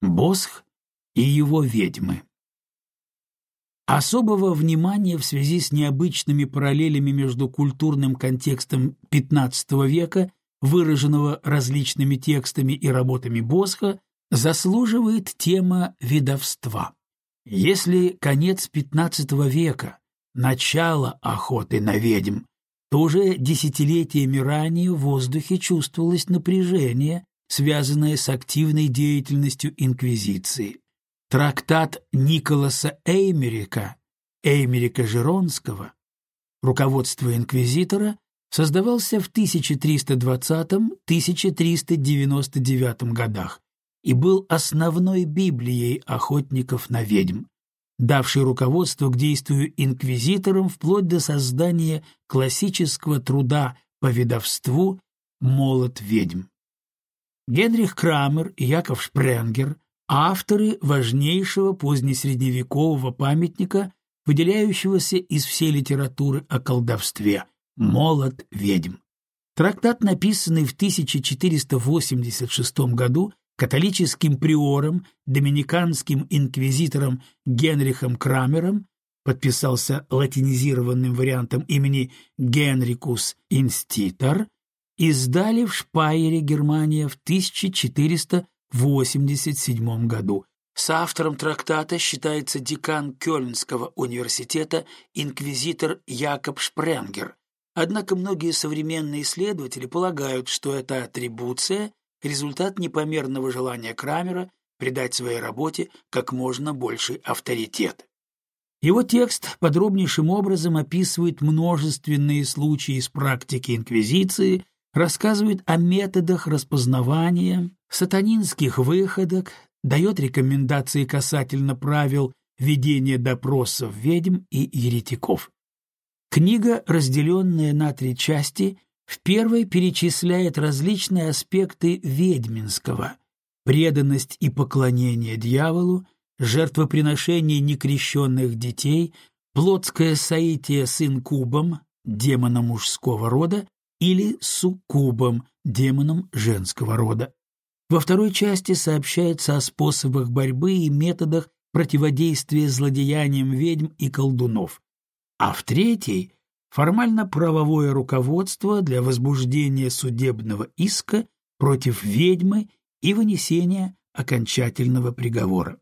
Босх и его ведьмы. Особого внимания в связи с необычными параллелями между культурным контекстом XV века, выраженного различными текстами и работами Босха, заслуживает тема ведовства. Если конец XV века – начало охоты на ведьм, то уже десятилетиями ранее в воздухе чувствовалось напряжение, связанное с активной деятельностью Инквизиции. Трактат Николаса Эймерика, Эймерика Жеронского, руководство инквизитора, создавался в 1320-1399 годах и был основной Библией охотников на ведьм, давшей руководство к действию инквизиторам вплоть до создания классического труда по ведовству «Молот ведьм». Генрих Крамер и Яков Шпренгер авторы важнейшего позднесредневекового памятника, выделяющегося из всей литературы о колдовстве «Молот ведьм». Трактат, написанный в 1486 году католическим приором, доминиканским инквизитором Генрихом Крамером, подписался латинизированным вариантом имени Генрикус Инститор, издали в Шпайере, Германия, в 1400 1987 году. Соавтором трактата считается декан Кёльнского университета инквизитор Якоб Шпренгер. Однако многие современные исследователи полагают, что эта атрибуция – результат непомерного желания Крамера придать своей работе как можно больший авторитет. Его текст подробнейшим образом описывает множественные случаи из практики инквизиции, рассказывает о методах распознавания, сатанинских выходок, дает рекомендации касательно правил ведения допросов ведьм и еретиков. Книга, разделенная на три части, в первой перечисляет различные аспекты ведьминского – преданность и поклонение дьяволу, жертвоприношение некрещенных детей, плотское соитие с инкубом, демоном мужского рода, или суккубом, демоном женского рода. Во второй части сообщается о способах борьбы и методах противодействия злодеяниям ведьм и колдунов. А в третьей – формально-правовое руководство для возбуждения судебного иска против ведьмы и вынесения окончательного приговора.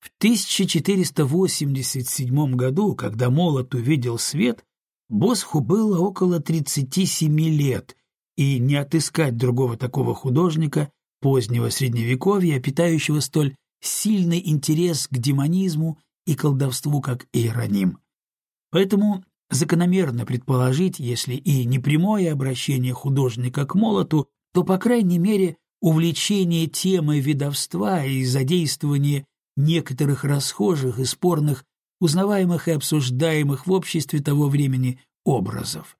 В 1487 году, когда молот увидел свет, Босху было около 37 лет, и не отыскать другого такого художника позднего Средневековья, питающего столь сильный интерес к демонизму и колдовству, как Иероним. Поэтому закономерно предположить, если и не прямое обращение художника к молоту, то, по крайней мере, увлечение темой ведовства и задействование некоторых расхожих и спорных узнаваемых и обсуждаемых в обществе того времени образов.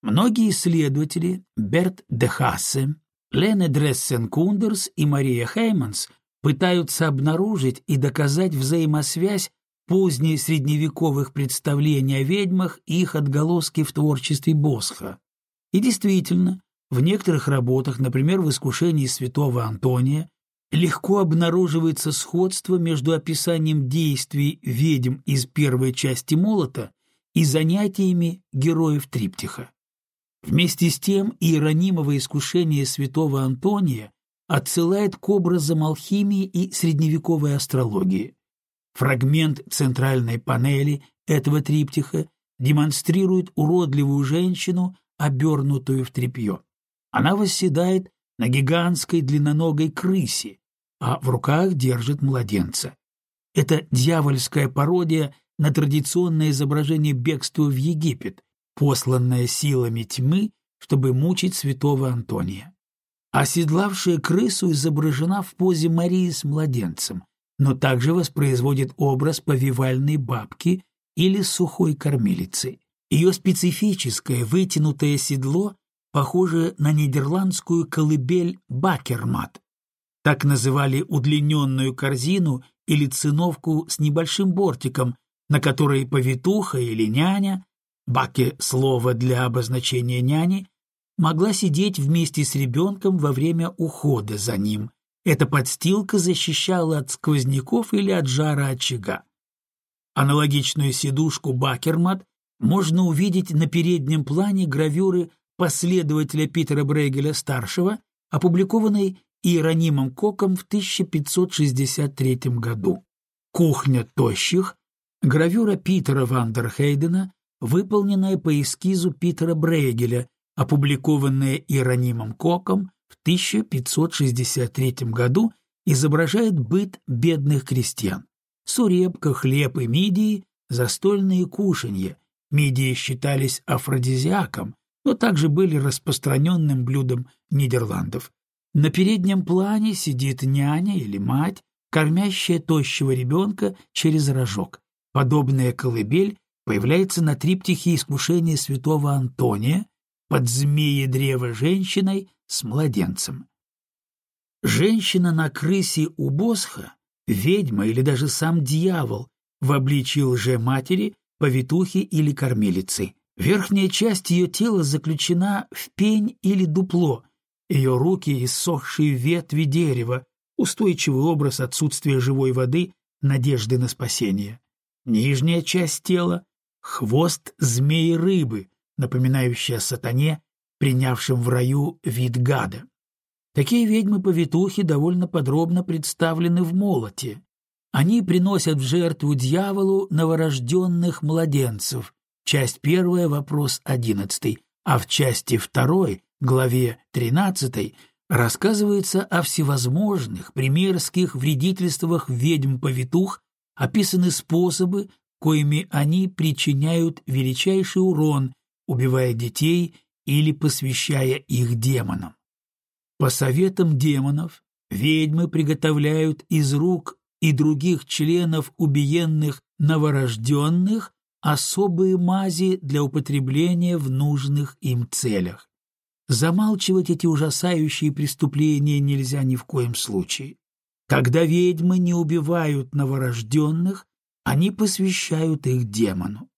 Многие исследователи Берт де Хассе, Лене Дрессен-Кундерс и Мария Хейманс пытаются обнаружить и доказать взаимосвязь поздние средневековых представлений о ведьмах и их отголоски в творчестве Босха. И действительно, в некоторых работах, например, в «Искушении святого Антония», легко обнаруживается сходство между описанием действий ведьм из первой части «Молота» и занятиями героев триптиха. Вместе с тем иеронимовое искушение святого Антония отсылает к образам алхимии и средневековой астрологии. Фрагмент центральной панели этого триптиха демонстрирует уродливую женщину, обернутую в тряпье. Она восседает на гигантской длинноногой крысе, а в руках держит младенца. Это дьявольская пародия на традиционное изображение бегства в Египет, посланное силами тьмы, чтобы мучить святого Антония. Оседлавшая крысу изображена в позе Марии с младенцем, но также воспроизводит образ повивальной бабки или сухой кормилицы. Ее специфическое вытянутое седло похоже на нидерландскую колыбель Бакермат, так называли удлиненную корзину или циновку с небольшим бортиком, на которой повитуха или няня, баке слово для обозначения няни, могла сидеть вместе с ребенком во время ухода за ним, Эта подстилка защищала от сквозняков или от жара очага. Аналогичную сидушку Бакермат можно увидеть на переднем плане гравюры последователя Питера Брейгеля-старшего, опубликованной Иеронимом Коком в 1563 году. «Кухня тощих» — гравюра Питера Вандерхейдена, выполненная по эскизу Питера Брейгеля, опубликованная Иеронимом Коком в 1563 году, изображает быт бедных крестьян. Сурепка, хлеб и мидии – застольные кушанья. Мидии считались афродизиаком, но также были распространенным блюдом Нидерландов. На переднем плане сидит няня или мать, кормящая тощего ребенка через рожок. Подобная колыбель появляется на триптихе искушения святого Антония под змеи древа женщиной с младенцем. Женщина на крысе у Босха, ведьма или даже сам дьявол в обличии лже-матери, повитухи или кормилицы. Верхняя часть ее тела заключена в пень или дупло, ее руки — иссохшие ветви дерева, устойчивый образ отсутствия живой воды, надежды на спасение. Нижняя часть тела — хвост змеи-рыбы, напоминающая сатане, принявшим в раю вид гада. Такие ведьмы-повитухи довольно подробно представлены в молоте. Они приносят в жертву дьяволу новорожденных младенцев. Часть первая, вопрос одиннадцатый, а в части второй главе 13 рассказывается о всевозможных примерских вредительствах ведьм-повитух, описаны способы, коими они причиняют величайший урон, убивая детей или посвящая их демонам. По советам демонов ведьмы приготовляют из рук и других членов убиенных новорожденных особые мази для употребления в нужных им целях. Замалчивать эти ужасающие преступления нельзя ни в коем случае. Когда ведьмы не убивают новорожденных, они посвящают их демону.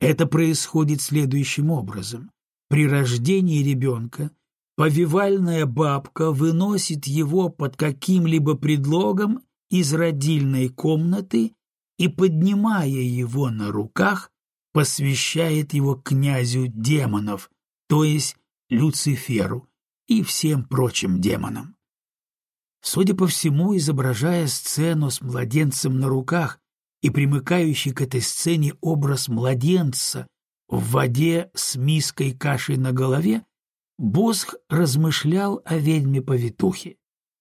Это происходит следующим образом. При рождении ребенка повивальная бабка выносит его под каким-либо предлогом из родильной комнаты и, поднимая его на руках, посвящает его князю демонов, то есть Люциферу и всем прочим демонам. Судя по всему, изображая сцену с младенцем на руках и примыкающий к этой сцене образ младенца в воде с миской кашей на голове, Босх размышлял о ведьме-повитухе.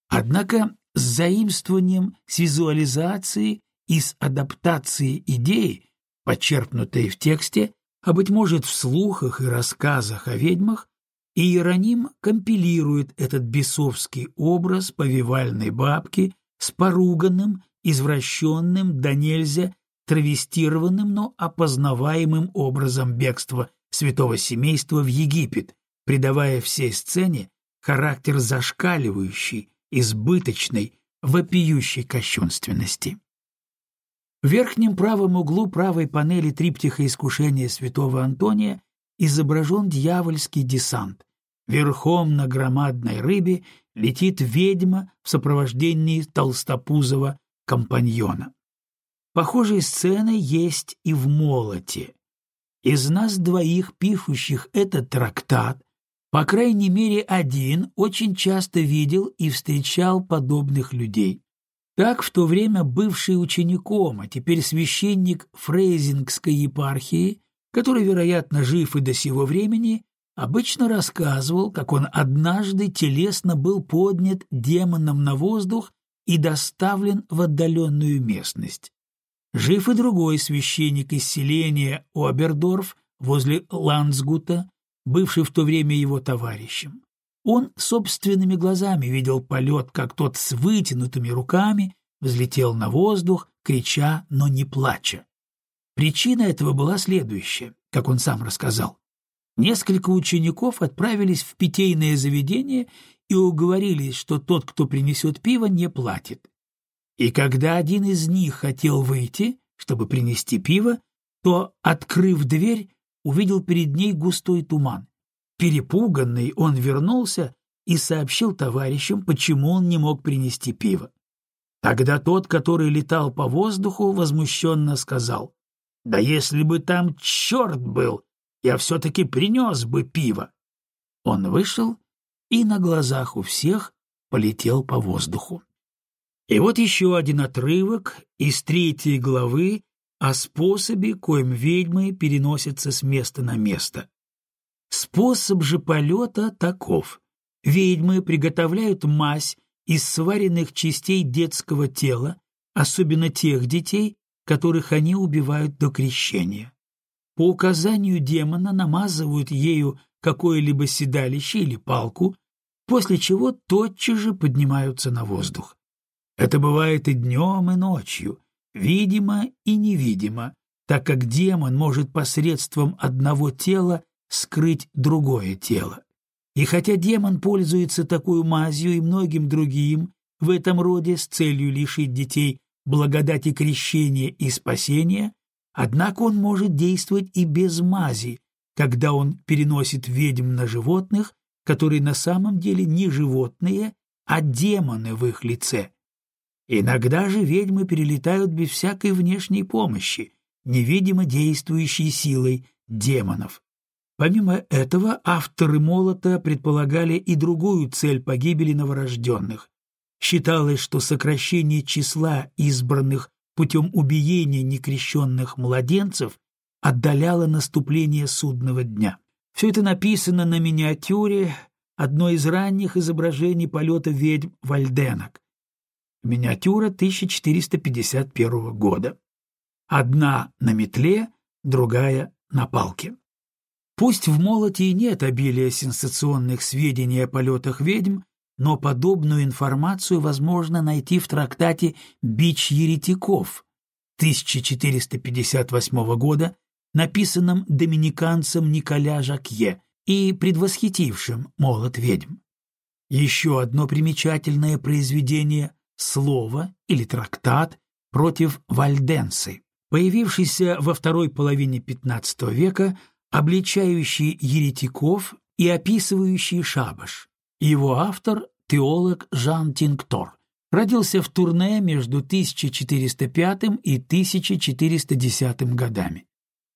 Однако с заимствованием, с визуализацией и с адаптацией идеи, почерпнутой в тексте, а, быть может, в слухах и рассказах о ведьмах, и Иероним компилирует этот бесовский образ повивальной бабки с поруганным, извращенным, да нельзя, травестированным, но опознаваемым образом бегства святого семейства в Египет, придавая всей сцене характер зашкаливающей, избыточной, вопиющей кощунственности. В верхнем правом углу правой панели триптиха искушения святого Антония изображен дьявольский десант, Верхом на громадной рыбе летит ведьма в сопровождении толстопузого компаньона. Похожие сцены есть и в «Молоте». Из нас двоих, пишущих этот трактат, по крайней мере один очень часто видел и встречал подобных людей. Так в то время бывший учеником, а теперь священник Фрейзингской епархии, который, вероятно, жив и до сего времени, обычно рассказывал, как он однажды телесно был поднят демоном на воздух и доставлен в отдаленную местность. Жив и другой священник из селения Обердорф возле Ландсгута, бывший в то время его товарищем. Он собственными глазами видел полет, как тот с вытянутыми руками взлетел на воздух, крича, но не плача. Причина этого была следующая, как он сам рассказал. Несколько учеников отправились в питейное заведение и уговорились, что тот, кто принесет пиво, не платит. И когда один из них хотел выйти, чтобы принести пиво, то, открыв дверь, увидел перед ней густой туман. Перепуганный, он вернулся и сообщил товарищам, почему он не мог принести пиво. Тогда тот, который летал по воздуху, возмущенно сказал, «Да если бы там черт был, я все-таки принес бы пиво». Он вышел и на глазах у всех полетел по воздуху. И вот еще один отрывок из третьей главы о способе, коим ведьмы переносятся с места на место. Способ же полета таков. Ведьмы приготовляют мазь из сваренных частей детского тела, особенно тех детей, которых они убивают до крещения. По указанию демона намазывают ею какое-либо седалище или палку, после чего тотчас же поднимаются на воздух. Это бывает и днем, и ночью, видимо и невидимо, так как демон может посредством одного тела скрыть другое тело. И хотя демон пользуется такой мазью и многим другим в этом роде с целью лишить детей благодати крещения и спасения, однако он может действовать и без мази, когда он переносит ведьм на животных, которые на самом деле не животные, а демоны в их лице. Иногда же ведьмы перелетают без всякой внешней помощи, невидимо действующей силой демонов. Помимо этого, авторы молота предполагали и другую цель погибели новорожденных. Считалось, что сокращение числа избранных путем убиения некрещенных младенцев отдаляло наступление судного дня. Все это написано на миниатюре одной из ранних изображений полета ведьм вальденок. Миниатюра 1451 года. Одна на метле, другая на палке. Пусть в молоте и нет обилия сенсационных сведений о полетах ведьм, но подобную информацию возможно найти в трактате «Бич еретиков» 1458 года, написанном доминиканцем Николя Жакье и предвосхитившим «Молот ведьм». Еще одно примечательное произведение — слово или трактат против вальденсы, появившийся во второй половине XV века, обличающий еретиков и описывающий шабаш. Его автор – теолог Жан Тинктор. Родился в Турне между 1405 и 1410 годами.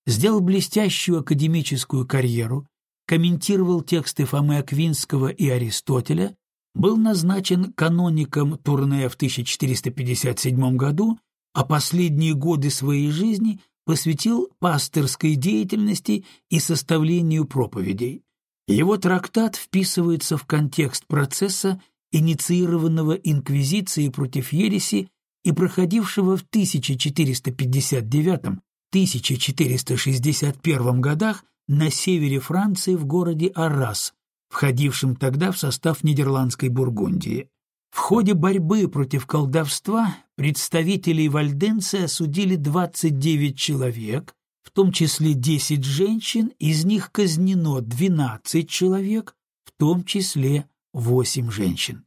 Сделал блестящую академическую карьеру, комментировал тексты Фомы Аквинского и Аристотеля, был назначен каноником Турне в 1457 году, а последние годы своей жизни посвятил пастырской деятельности и составлению проповедей. Его трактат вписывается в контекст процесса, инициированного Инквизицией против ереси и проходившего в 1469-1461 годах на севере Франции в городе Аррас, входившем тогда в состав Нидерландской Бургундии. В ходе борьбы против колдовства представителей Вальденции осудили 29 человек, в том числе 10 женщин, из них казнено 12 человек, в том числе 8 женщин.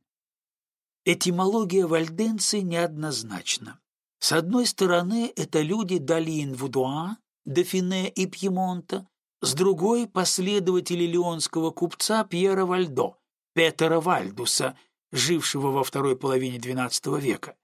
Этимология вальденцы неоднозначна. С одной стороны, это люди Далин Вудуа, Дофине и Пьемонта, с другой — последователи леонского купца Пьера Вальдо, Петера Вальдуса, жившего во второй половине XII века.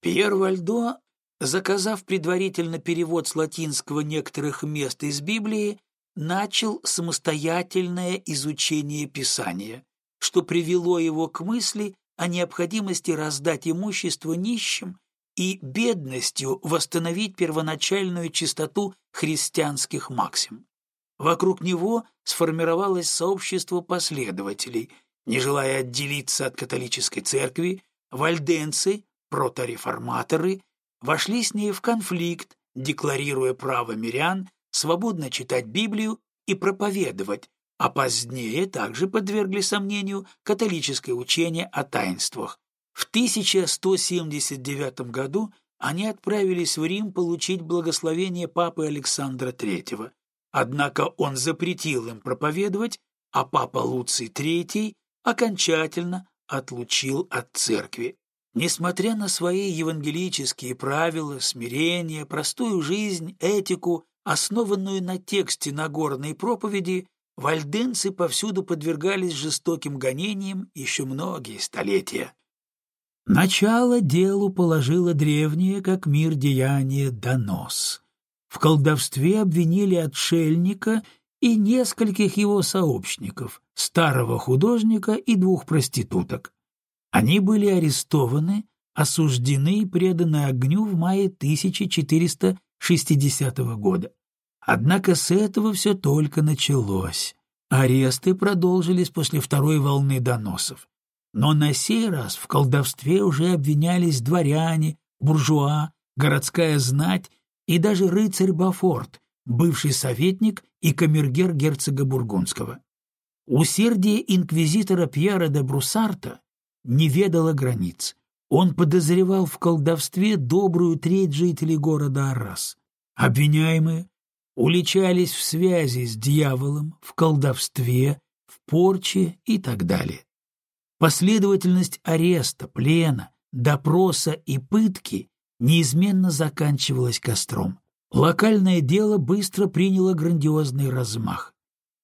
Пьер Вальдо, заказав предварительно перевод с латинского некоторых мест из Библии, начал самостоятельное изучение Писания, что привело его к мысли о необходимости раздать имущество нищим и бедностью восстановить первоначальную чистоту христианских максим. Вокруг него сформировалось сообщество последователей – не желая отделиться от католической церкви, вальденцы, протореформаторы, вошли с ней в конфликт, декларируя право мирян свободно читать Библию и проповедовать, а позднее также подвергли сомнению католическое учение о таинствах. В 1179 году они отправились в Рим получить благословение папы Александра III. Однако он запретил им проповедовать, а папа Луций III окончательно отлучил от церкви. Несмотря на свои евангелические правила, смирение, простую жизнь, этику, основанную на тексте Нагорной проповеди, вальденцы повсюду подвергались жестоким гонениям еще многие столетия. Начало делу положило древнее, как мир деяние, донос. В колдовстве обвинили отшельника и нескольких его сообщников, старого художника и двух проституток. Они были арестованы, осуждены и преданы огню в мае 1460 года. Однако с этого все только началось. Аресты продолжились после второй волны доносов. Но на сей раз в колдовстве уже обвинялись дворяне, буржуа, городская знать и даже рыцарь Бафорт, бывший советник и камергер герцога Бургундского. Усердие инквизитора Пьера де Бруссарта не ведало границ. Он подозревал в колдовстве добрую треть жителей города Аррас. Обвиняемые уличались в связи с дьяволом, в колдовстве, в порче и так далее. Последовательность ареста, плена, допроса и пытки неизменно заканчивалась костром. Локальное дело быстро приняло грандиозный размах.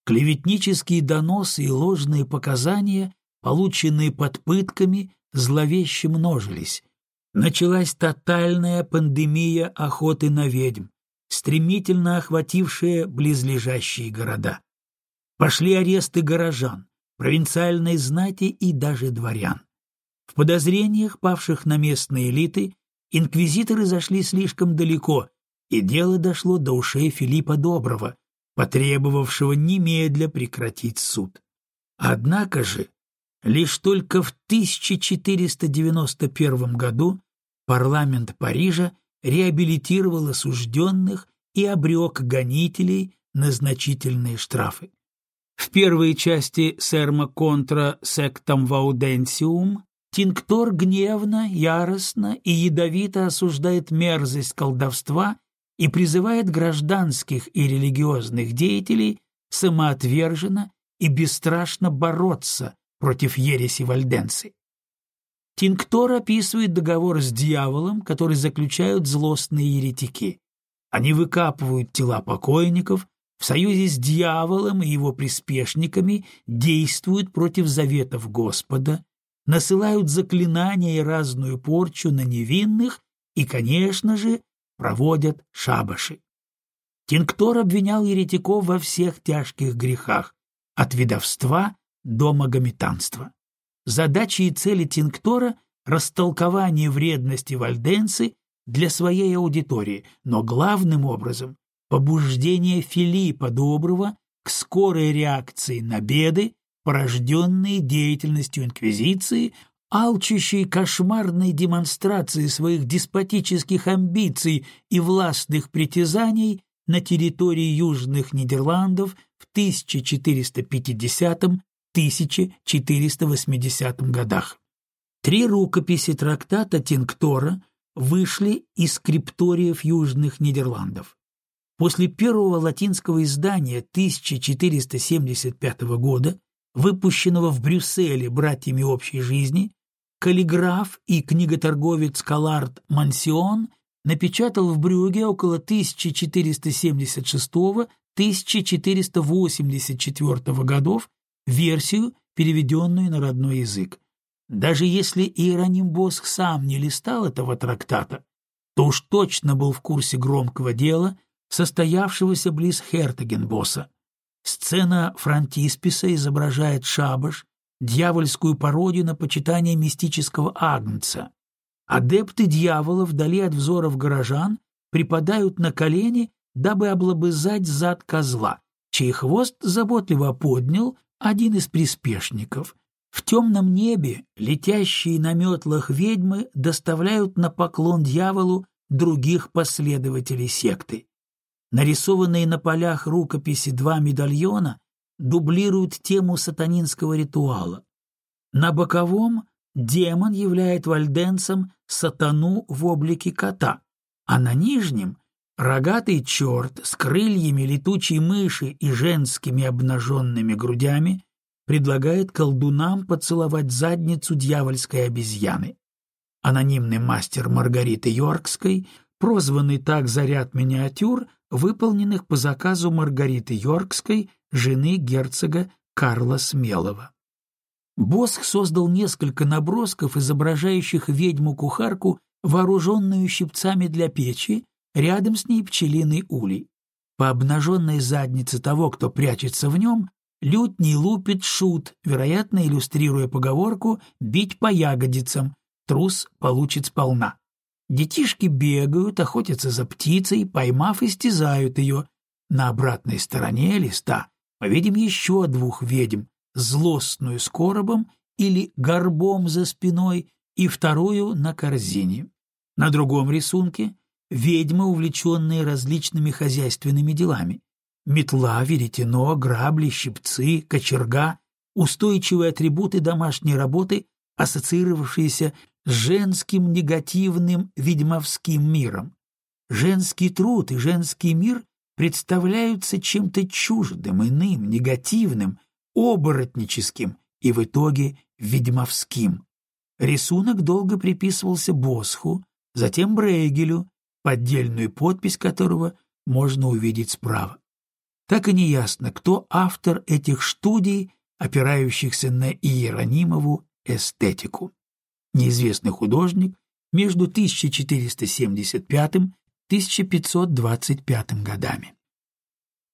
Клеветнические доносы и ложные показания, полученные под пытками, зловеще множились. Началась тотальная пандемия охоты на ведьм, стремительно охватившая близлежащие города. Пошли аресты горожан, провинциальной знати и даже дворян. В подозрениях, павших на местные элиты, инквизиторы зашли слишком далеко, и дело дошло до ушей Филиппа Доброго, потребовавшего немедля прекратить суд. Однако же, лишь только в 1491 году парламент Парижа реабилитировал осужденных и обрек гонителей на значительные штрафы. В первой части «Серма контра сектам вауденсиум» Тинктор гневно, яростно и ядовито осуждает мерзость колдовства и призывает гражданских и религиозных деятелей самоотверженно и бесстрашно бороться против ереси вальденцы. Тинктор описывает договор с дьяволом, который заключают злостные еретики. Они выкапывают тела покойников, в союзе с дьяволом и его приспешниками действуют против заветов Господа, насылают заклинания и разную порчу на невинных и, конечно же, проводят шабаши. Тинктор обвинял еретиков во всех тяжких грехах, от ведовства до магометанства. Задачи и цели Тинктора — растолкование вредности вальденцы для своей аудитории, но главным образом побуждение Филиппа Доброго к скорой реакции на беды, порожденные деятельностью Инквизиции, алчущей кошмарной демонстрации своих деспотических амбиций и властных притязаний на территории Южных Нидерландов в 1450-1480 годах. Три рукописи трактата Тинктора вышли из скрипториев Южных Нидерландов. После первого латинского издания 1475 года, выпущенного в Брюсселе братьями общей жизни, каллиграф и книготорговец Калард Мансион напечатал в Брюге около 1476-1484 годов версию, переведенную на родной язык. Даже если Иероним Босх сам не листал этого трактата, то уж точно был в курсе громкого дела, состоявшегося близ Хертагенбосса. Сцена фронтисписа изображает шабаш, дьявольскую пародию на почитание мистического агнца. Адепты дьявола вдали от взоров горожан припадают на колени, дабы облобызать зад козла, чей хвост заботливо поднял один из приспешников. В темном небе летящие на метлах ведьмы доставляют на поклон дьяволу других последователей секты. Нарисованные на полях рукописи два медальона дублируют тему сатанинского ритуала. На боковом демон являет вальденцем сатану в облике кота, а на нижнем — рогатый черт с крыльями летучей мыши и женскими обнаженными грудями предлагает колдунам поцеловать задницу дьявольской обезьяны. Анонимный мастер Маргариты Йоркской прозванный так за ряд миниатюр, выполненных по заказу Маргариты Йоркской, жены герцога Карла Смелого. Босх создал несколько набросков, изображающих ведьму-кухарку, вооруженную щипцами для печи, рядом с ней пчелиный улей. По обнаженной заднице того, кто прячется в нем, лютней лупит шут, вероятно, иллюстрируя поговорку «бить по ягодицам», трус получит сполна. Детишки бегают, охотятся за птицей, поймав, истязают ее. На обратной стороне листа мы видим еще двух ведьм, злостную с коробом или горбом за спиной и вторую на корзине. На другом рисунке ведьмы, увлеченные различными хозяйственными делами. Метла, веретено, грабли, щипцы, кочерга — устойчивые атрибуты домашней работы, ассоциировавшиеся с женским негативным ведьмовским миром. Женский труд и женский мир представляются чем-то чуждым, иным, негативным, оборотническим и в итоге ведьмовским. Рисунок долго приписывался Босху, затем Брейгелю, поддельную подпись которого можно увидеть справа. Так и не ясно, кто автор этих студий, опирающихся на Иеронимову эстетику. Неизвестный художник между 1475-1525 годами.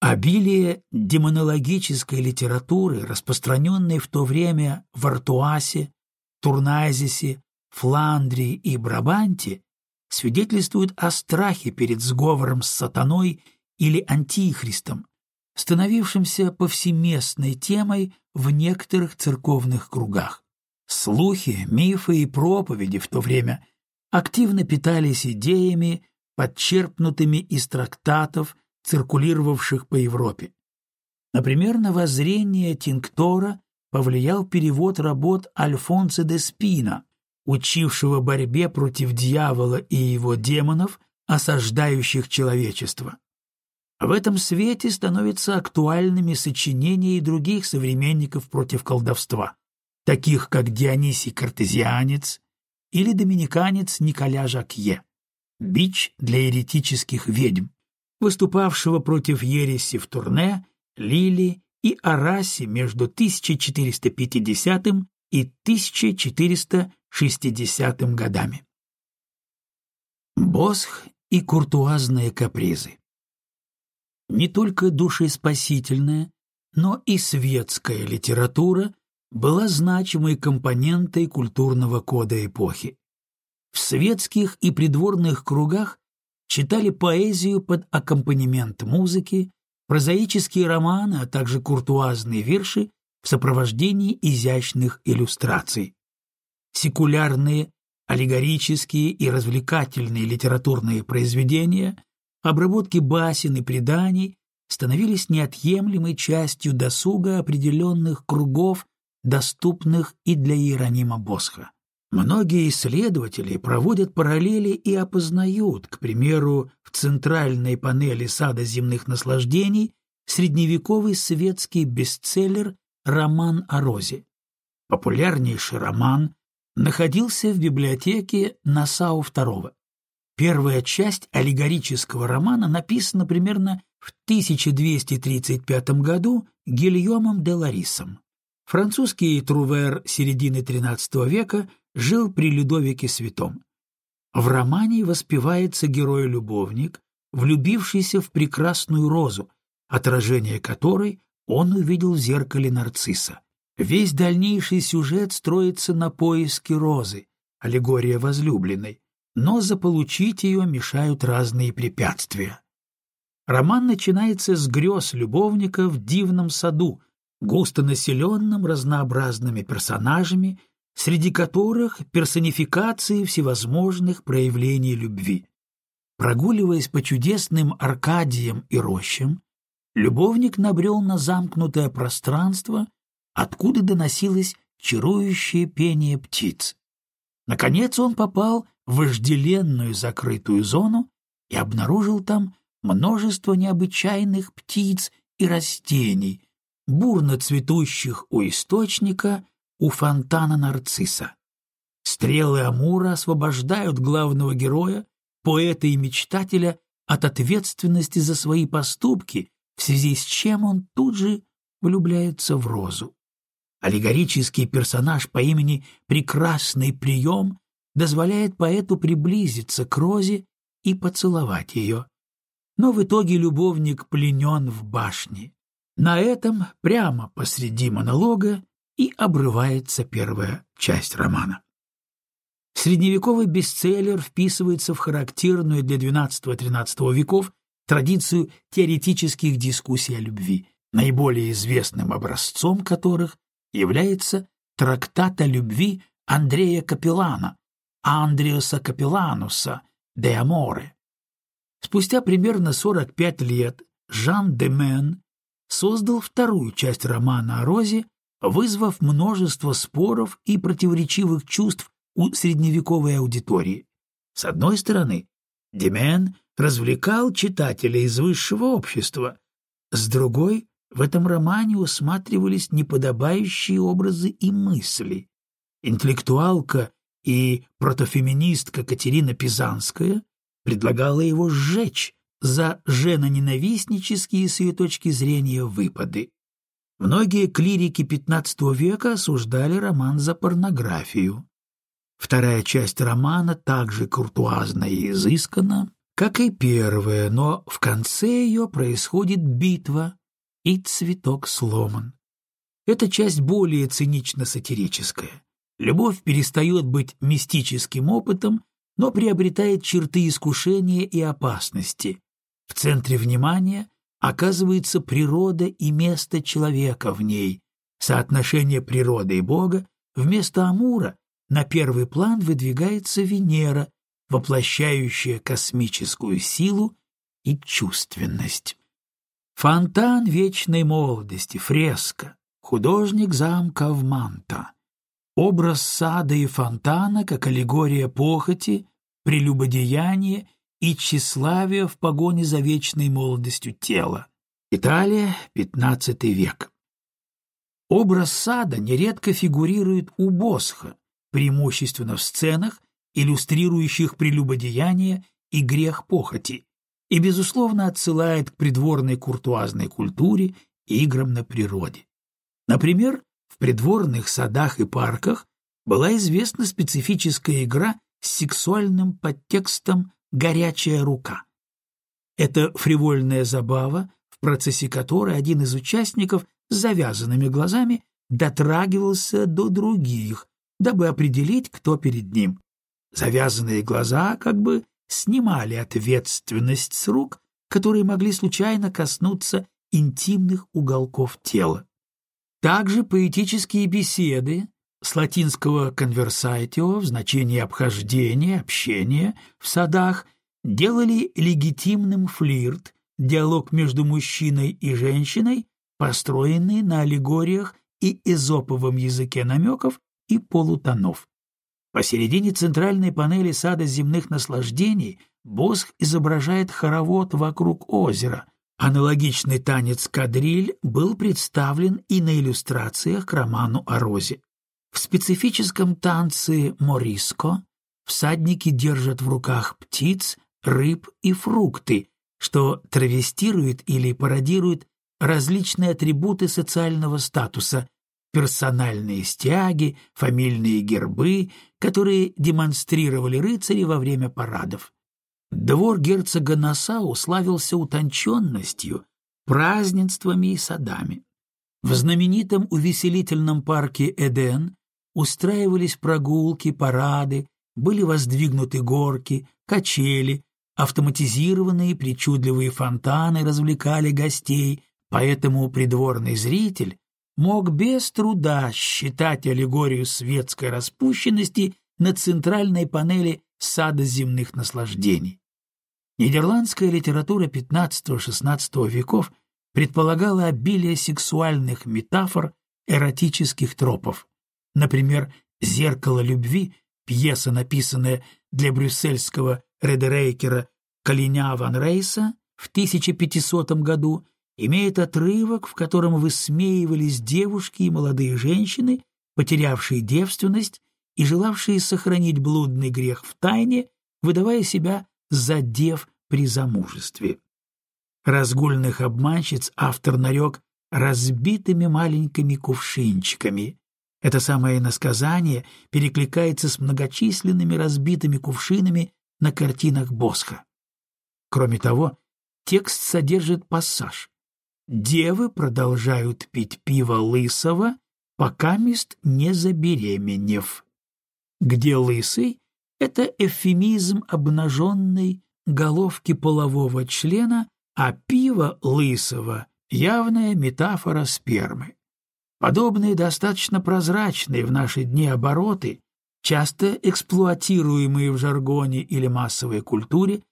Обилие демонологической литературы, распространенной в то время в Артуасе, Турнайзисе, Фландрии и Брабанте, свидетельствует о страхе перед сговором с сатаной или антихристом, становившимся повсеместной темой в некоторых церковных кругах. Слухи, мифы и проповеди в то время активно питались идеями, подчерпнутыми из трактатов, циркулировавших по Европе. Например, на воззрение Тинктора повлиял перевод работ Альфонса де Спина, учившего борьбе против дьявола и его демонов, осаждающих человечество. В этом свете становятся актуальными сочинения и других современников против колдовства, таких как Дионисий Картезианец или доминиканец Николя Жакье, бич для еретических ведьм, выступавшего против ереси в Турне, Лили и Арасе между 1450 и 1460 годами. Босх и куртуазные капризы. Не только душеспасительная, но и светская литература была значимой компонентой культурного кода эпохи. В светских и придворных кругах читали поэзию под аккомпанемент музыки, прозаические романы, а также куртуазные верши в сопровождении изящных иллюстраций. Секулярные, аллегорические и развлекательные литературные произведения, обработки басен и преданий становились неотъемлемой частью досуга определенных кругов, доступных и для Иеронима Босха. Многие исследователи проводят параллели и опознают, к примеру, в центральной панели сада земных наслаждений средневековый светский бестселлер «Роман о розе». Популярнейший роман находился в библиотеке Насау II. Первая часть аллегорического романа написана примерно в 1235 году Гильомом де Ларисом. Французский трувер середины XIII века жил при Людовике Святом. В романе воспевается герой-любовник, влюбившийся в прекрасную розу, отражение которой он увидел в зеркале нарцисса. Весь дальнейший сюжет строится на поиске розы, аллегория возлюбленной, но заполучить ее мешают разные препятствия. Роман начинается с грез любовника в дивном саду, густо населенном разнообразными персонажами среди которых персонификации всевозможных проявлений любви. Прогуливаясь по чудесным аркадиям и рощам, любовник набрел на замкнутое пространство, откуда доносилось чарующее пение птиц. Наконец он попал в вожделенную закрытую зону и обнаружил там множество необычайных птиц и растений, бурно цветущих у источника у фонтана нарцисса. Стрелы Амура освобождают главного героя, поэта и мечтателя от ответственности за свои поступки, в связи с чем он тут же влюбляется в Розу. Аллегорический персонаж по имени Прекрасный прием дозволяет поэту приблизиться к Розе и поцеловать ее. Но в итоге любовник пленен в башне. На этом, прямо посреди монолога, и обрывается первая часть романа. Средневековый бестселлер вписывается в характерную для XII-XIII веков традицию теоретических дискуссий о любви, наиболее известным образцом которых является трактат о любви Андрея Капеллана, Андреаса Капеллануса «De Amore». Спустя примерно 45 лет Жан де Мен создал вторую часть романа о Розе, вызвав множество споров и противоречивых чувств у средневековой аудитории. С одной стороны, Демен развлекал читателя из высшего общества, с другой в этом романе усматривались неподобающие образы и мысли. Интеллектуалка и протофеминистка Катерина Пизанская предлагала его сжечь за женоненавистнические с ее точки зрения выпады. Многие клирики XV века осуждали роман за порнографию. Вторая часть романа также куртуазна и изыскана, как и первая, но в конце ее происходит битва, и цветок сломан. Эта часть более цинично-сатирическая. Любовь перестает быть мистическим опытом, но приобретает черты искушения и опасности. В центре внимания оказывается природа и место человека в ней. Соотношение природы и Бога вместо Амура на первый план выдвигается Венера, воплощающая космическую силу и чувственность. Фонтан вечной молодости, фреска, художник замка в Манта. Образ сада и фонтана как аллегория похоти, прелюбодеяния и тщеславия в погоне за вечной молодостью тела. Италия, XV век. Образ сада нередко фигурирует у Босха, преимущественно в сценах, иллюстрирующих прелюбодеяние и грех похоти, и, безусловно, отсылает к придворной куртуазной культуре и играм на природе. Например, в придворных садах и парках была известна специфическая игра с сексуальным подтекстом «горячая рука». Это фривольная забава, в процессе которой один из участников с завязанными глазами дотрагивался до других, дабы определить, кто перед ним. Завязанные глаза как бы снимали ответственность с рук, которые могли случайно коснуться интимных уголков тела. Также поэтические беседы с латинского «conversatio» в значении обхождения, общения в садах делали легитимным флирт, диалог между мужчиной и женщиной, построенный на аллегориях и эзоповом языке намеков и полутонов. Посередине центральной панели сада земных наслаждений Босх изображает хоровод вокруг озера. Аналогичный танец кадриль был представлен и на иллюстрациях к роману о розе. В специфическом танце мориско всадники держат в руках птиц, рыб и фрукты, что травестирует или пародирует различные атрибуты социального статуса, персональные стяги, фамильные гербы, которые демонстрировали рыцари во время парадов. Двор герцога Насау славился утонченностью, празднествами и садами. В знаменитом увеселительном парке Эден устраивались прогулки, парады, были воздвигнуты горки, качели, автоматизированные причудливые фонтаны развлекали гостей, поэтому придворный зритель мог без труда считать аллегорию светской распущенности на центральной панели сада земных наслаждений. Нидерландская литература XV-XVI веков предполагала обилие сексуальных метафор, эротических тропов. Например, «Зеркало любви» — пьеса, написанная для брюссельского редерейкера Калиня ван Рейса в 1500 году, имеет отрывок, в котором высмеивались девушки и молодые женщины, потерявшие девственность и желавшие сохранить блудный грех в тайне, выдавая себя за дев при замужестве. Разгульных обманщиц автор нарек разбитыми маленькими кувшинчиками. Это самое иносказание перекликается с многочисленными разбитыми кувшинами на картинах Босха. Кроме того, текст содержит пассаж. Девы продолжают пить пиво лысого, пока мест не забеременев. Где лысый — это эвфемизм обнаженной головки полового члена, а пиво лысого — явная метафора спермы. Подобные достаточно прозрачные в наши дни обороты, часто эксплуатируемые в жаргоне или массовой культуре,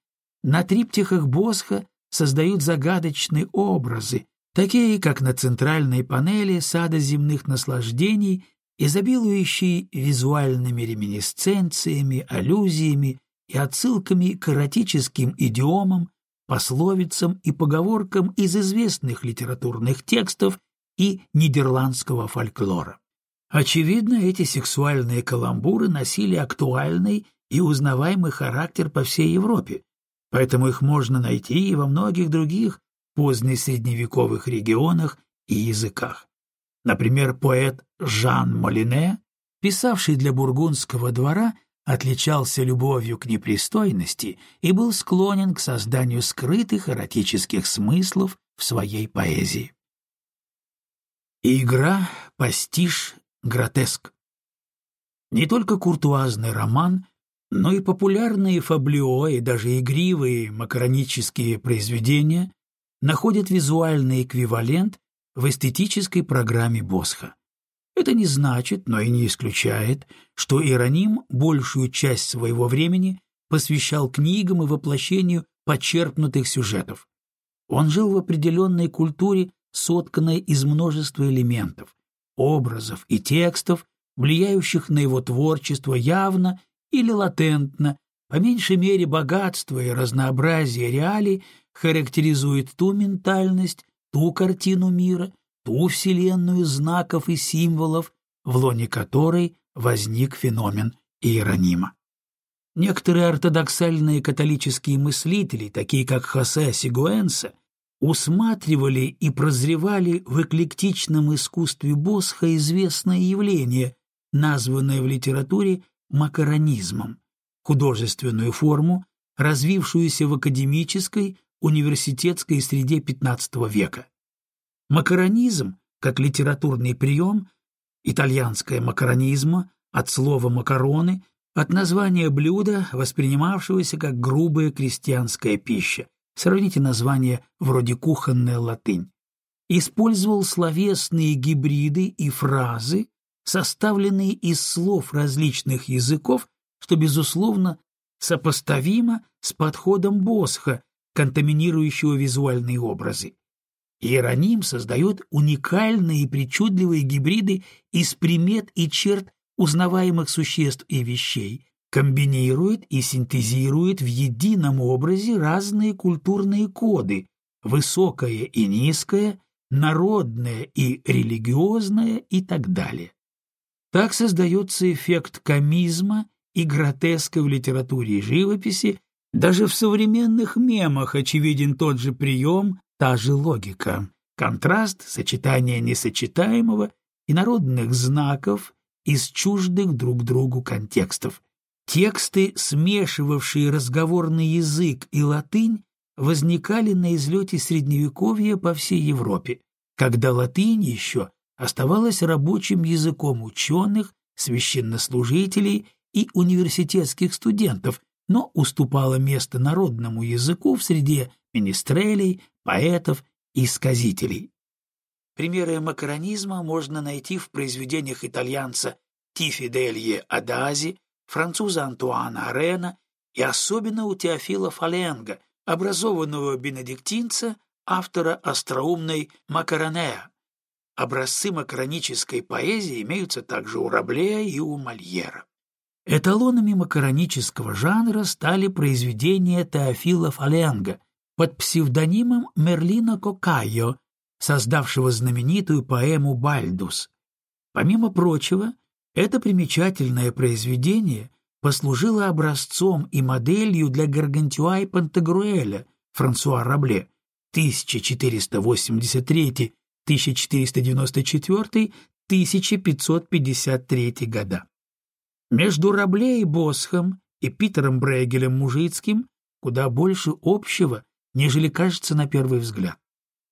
на триптихах Босха создают загадочные образы, такие как на центральной панели сада земных наслаждений, изобилующие визуальными реминисценциями, аллюзиями и отсылками к эротическим идиомам, пословицам и поговоркам из известных литературных текстов и нидерландского фольклора. Очевидно, эти сексуальные каламбуры носили актуальный и узнаваемый характер по всей Европе, поэтому их можно найти и во многих других позднесредневековых регионах и языках. Например, поэт Жан Молине, писавший для бургундского двора, отличался любовью к непристойности и был склонен к созданию скрытых эротических смыслов в своей поэзии. Игра, пастиш, гротеск. Не только куртуазный роман, но и популярные фаблио и даже игривые макаронические произведения находят визуальный эквивалент в эстетической программе Босха. Это не значит, но и не исключает, что Иероним большую часть своего времени посвящал книгам и воплощению почерпнутых сюжетов. Он жил в определенной культуре, сотканной из множества элементов, образов и текстов, влияющих на его творчество явно или латентно, по меньшей мере богатство и разнообразие реалий характеризует ту ментальность, ту картину мира, ту вселенную знаков и символов, в лоне которой возник феномен Иеронима. Некоторые ортодоксальные католические мыслители, такие как Хосе Сигуэнса, усматривали и прозревали в эклектичном искусстве Босха известное явление, названное в литературе макаронизмом, художественную форму, развившуюся в академической, университетской среде XV века. Макаронизм, как литературный прием, итальянское макаронизма, от слова «макароны», от названия блюда, воспринимавшегося как грубая крестьянская пища, сравните название вроде «кухонная латынь», использовал словесные гибриды и фразы, составленные из слов различных языков, что, безусловно, сопоставимо с подходом Босха, контаминирующего визуальные образы. Иероним создает уникальные и причудливые гибриды из примет и черт узнаваемых существ и вещей, комбинирует и синтезирует в едином образе разные культурные коды, высокое и низкое, народное и религиозное и так далее. Так создается эффект комизма и гротеска в литературе и живописи, даже в современных мемах очевиден тот же прием, та же логика. Контраст, сочетание несочетаемого и народных знаков из чуждых друг другу контекстов. Тексты, смешивавшие разговорный язык и латынь, возникали на излете Средневековья по всей Европе, когда латынь еще оставалась рабочим языком ученых, священнослужителей и университетских студентов, но уступала место народному языку в среде министрелей, поэтов и сказителей. Примеры макаронизма можно найти в произведениях итальянца Тифи Делье Адази, француза Антуана Арена и особенно у Теофила Фаленга, образованного бенедиктинца, автора остроумной «Макаронеа». Образцы макаронической поэзии имеются также у Раблея и у Мольера. Эталонами макаронического жанра стали произведения Теофила Фаленга под псевдонимом Мерлина Кокайо, создавшего знаменитую поэму «Бальдус». Помимо прочего, это примечательное произведение послужила образцом и моделью для Гаргантюа и Пантагруэля Франсуа Рабле 1493-1494, 1553 года. Между Рабле и Босхом и Питером Брейгелем Мужицким куда больше общего, нежели кажется на первый взгляд.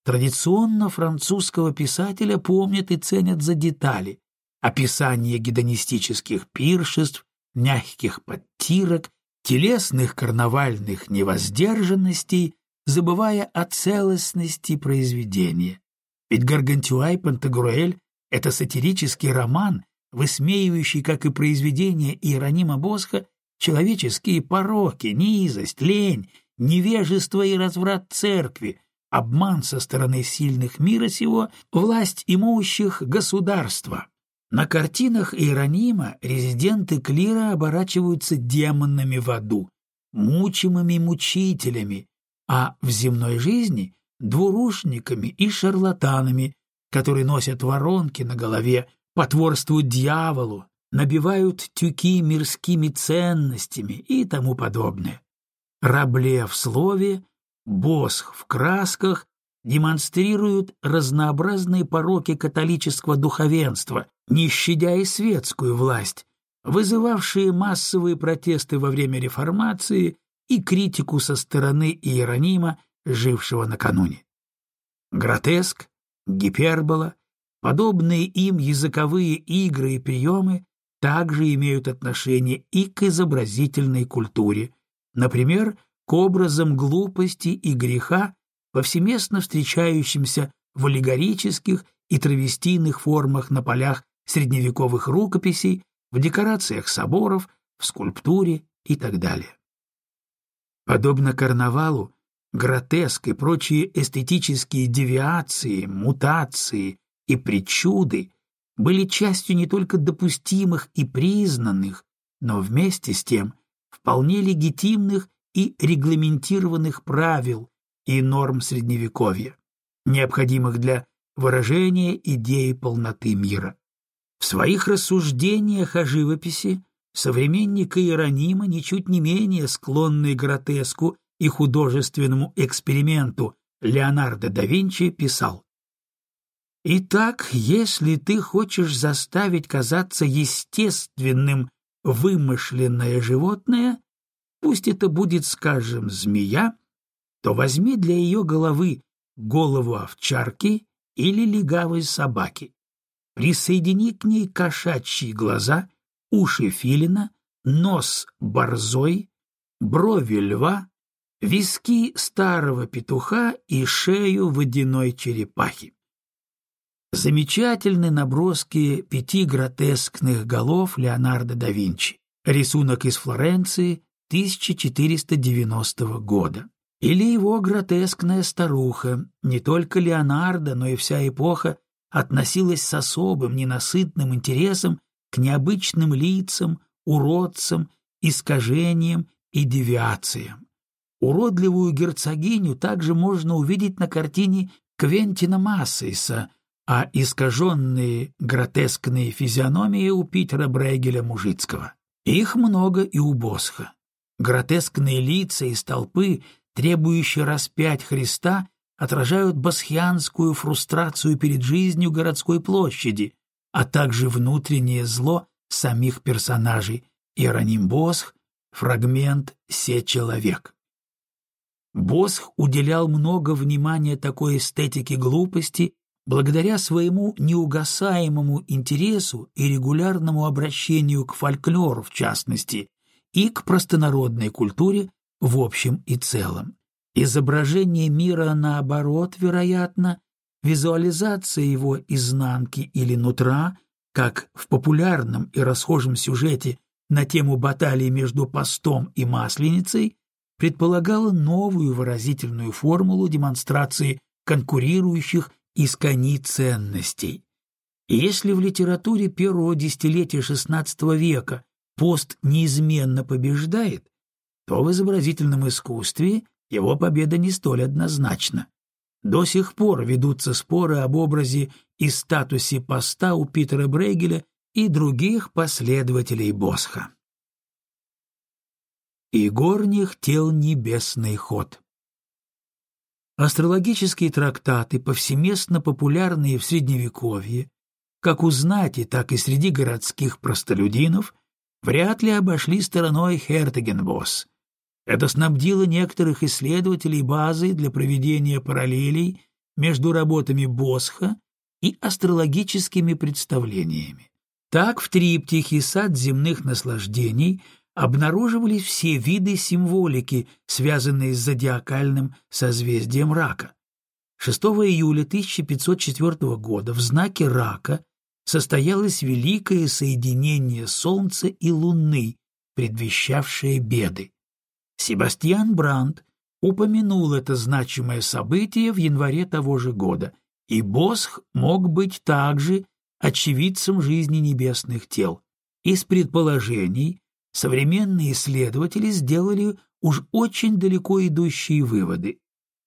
Традиционно французского писателя помнят и ценят за детали, описание гедонистических пиршеств, мягких подтирок, телесных карнавальных невоздержанностей, забывая о целостности произведения. Ведь Гаргантюа и Пантагруэль — это сатирический роман, высмеивающий, как и произведение Иеронима Босха, человеческие пороки, низость, лень, невежество и разврат церкви, обман со стороны сильных мира сего, власть имущих государства. На картинах Иеронима резиденты клира оборачиваются демонами в аду, мучимыми мучителями, а в земной жизни — двурушниками и шарлатанами, которые носят воронки на голове, потворствуют дьяволу, набивают тюки мирскими ценностями и тому подобное. Рабле в слове, Босх в красках демонстрируют разнообразные пороки католического духовенства, не щадя и светскую власть, вызывавшие массовые протесты во время реформации и критику со стороны Иеронима, жившего накануне. Гротеск, гипербола, подобные им языковые игры и приемы также имеют отношение и к изобразительной культуре, например, к образам глупости и греха, повсеместно встречающимся в аллегорических и травестийных формах на полях средневековых рукописей, в декорациях соборов, в скульптуре и так далее. Подобно карнавалу, гротеск и прочие эстетические девиации, мутации и причуды были частью не только допустимых и признанных, но вместе с тем вполне легитимных и регламентированных правил и норм Средневековья, необходимых для выражения идеи полноты мира. В своих рассуждениях о живописи современник Иеронима, ничуть не менее склонный к гротеску и художественному эксперименту Леонардо да Винчи, писал Итак, если ты хочешь заставить казаться естественным вымышленное животное, пусть это будет, скажем, змея, то возьми для ее головы голову овчарки или легавой собаки. Присоедини к ней кошачьи глаза, уши филина, нос борзой, брови льва, виски старого петуха и шею водяной черепахи. Замечательны наброски пяти гротескных голов Леонардо да Винчи. Рисунок из Флоренции 1490 года. Или его гротескная старуха. Не только Леонардо, но и вся эпоха относилась с особым ненасытным интересом к необычным лицам, уродцам, искажениям и девиациям. Уродливую герцогиню также можно увидеть на картине Квентина Массейса а искаженные гротескные физиономии у Питера Брейгеля Мужицкого. Их много и у Босха. Гротескные лица из толпы, требующие распять Христа, отражают басхианскую фрустрацию перед жизнью городской площади, а также внутреннее зло самих персонажей Иероним Босх, фрагмент «Се человек». Босх уделял много внимания такой эстетике глупости Благодаря своему неугасаемому интересу и регулярному обращению к фольклору в частности и к простонародной культуре в общем и целом. Изображение мира наоборот, вероятно, визуализация его изнанки или нутра, как в популярном и расхожем сюжете на тему баталии между постом и масленицей, предполагала новую выразительную формулу демонстрации конкурирующих искони ценностей. И если в литературе первого десятилетия XVI века пост неизменно побеждает, то в изобразительном искусстве его победа не столь однозначна. До сих пор ведутся споры об образе и статусе поста у Питера Брейгеля и других последователей Босха. И горних тел небесный ход. Астрологические трактаты, повсеместно популярные в Средневековье, как у знати, так и среди городских простолюдинов, вряд ли обошли стороной Хертегенбосс. Это снабдило некоторых исследователей базой для проведения параллелей между работами Босха и астрологическими представлениями. Так в триптихе «Сад земных наслаждений» обнаруживались все виды символики, связанные с зодиакальным созвездием рака. 6 июля 1504 года в знаке рака состоялось великое соединение Солнца и Луны, предвещавшее беды. Себастьян Брандт упомянул это значимое событие в январе того же года, и Босх мог быть также очевидцем жизни небесных тел. Из предположений современные исследователи сделали уж очень далеко идущие выводы.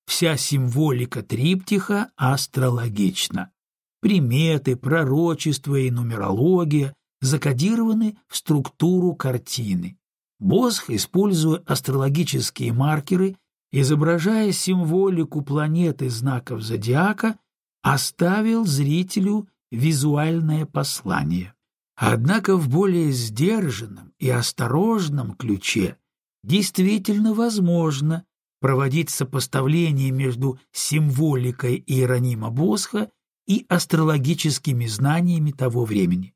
Вся символика триптиха астрологична. Приметы, пророчества и нумерология закодированы в структуру картины. Босх, используя астрологические маркеры, изображая символику планеты знаков зодиака, оставил зрителю визуальное послание. Однако в более сдержанном и осторожном ключе действительно возможно проводить сопоставление между символикой Иеронима Босха и астрологическими знаниями того времени.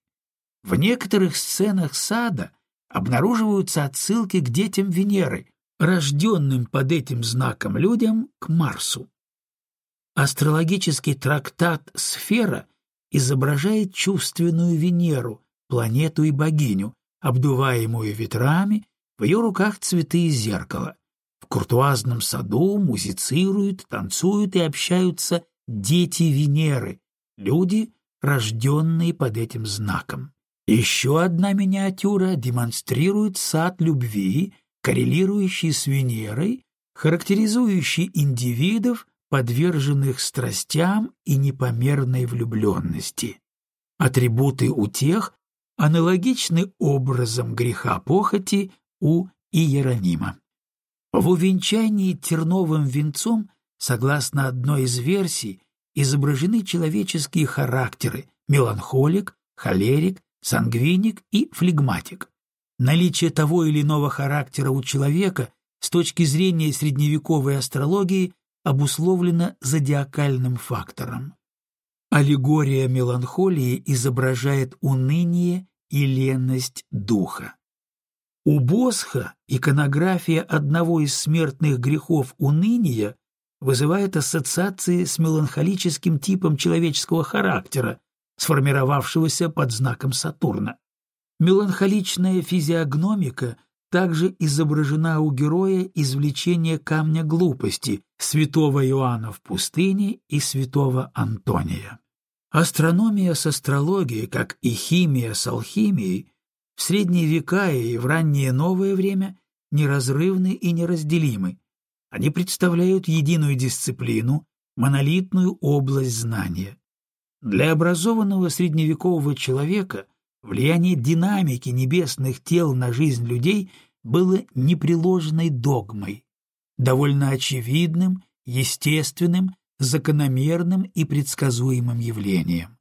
В некоторых сценах сада обнаруживаются отсылки к детям Венеры, рожденным под этим знаком людям к Марсу. Астрологический трактат «Сфера» изображает чувственную Венеру, планету и богиню, обдуваемую ветрами, в ее руках цветы и зеркало. В куртуазном саду музицируют, танцуют и общаются дети Венеры, люди, рожденные под этим знаком. Еще одна миниатюра демонстрирует сад любви, коррелирующий с Венерой, характеризующий индивидов, подверженных страстям и непомерной влюбленности. Атрибуты у тех аналогичны образом греха похоти у Иеронима. В увенчании терновым венцом, согласно одной из версий, изображены человеческие характеры – меланхолик, холерик, сангвиник и флегматик. Наличие того или иного характера у человека с точки зрения средневековой астрологии обусловлено зодиакальным фактором. Аллегория меланхолии изображает уныние и ленность духа. У Босха иконография одного из смертных грехов уныния вызывает ассоциации с меланхолическим типом человеческого характера, сформировавшегося под знаком Сатурна. Меланхоличная физиогномика также изображена у героя извлечения камня глупости святого Иоанна в пустыне и святого Антония. Астрономия с астрологией, как и химия с алхимией, в средние века и в раннее новое время неразрывны и неразделимы. Они представляют единую дисциплину, монолитную область знания. Для образованного средневекового человека Влияние динамики небесных тел на жизнь людей было непреложной догмой, довольно очевидным, естественным, закономерным и предсказуемым явлением.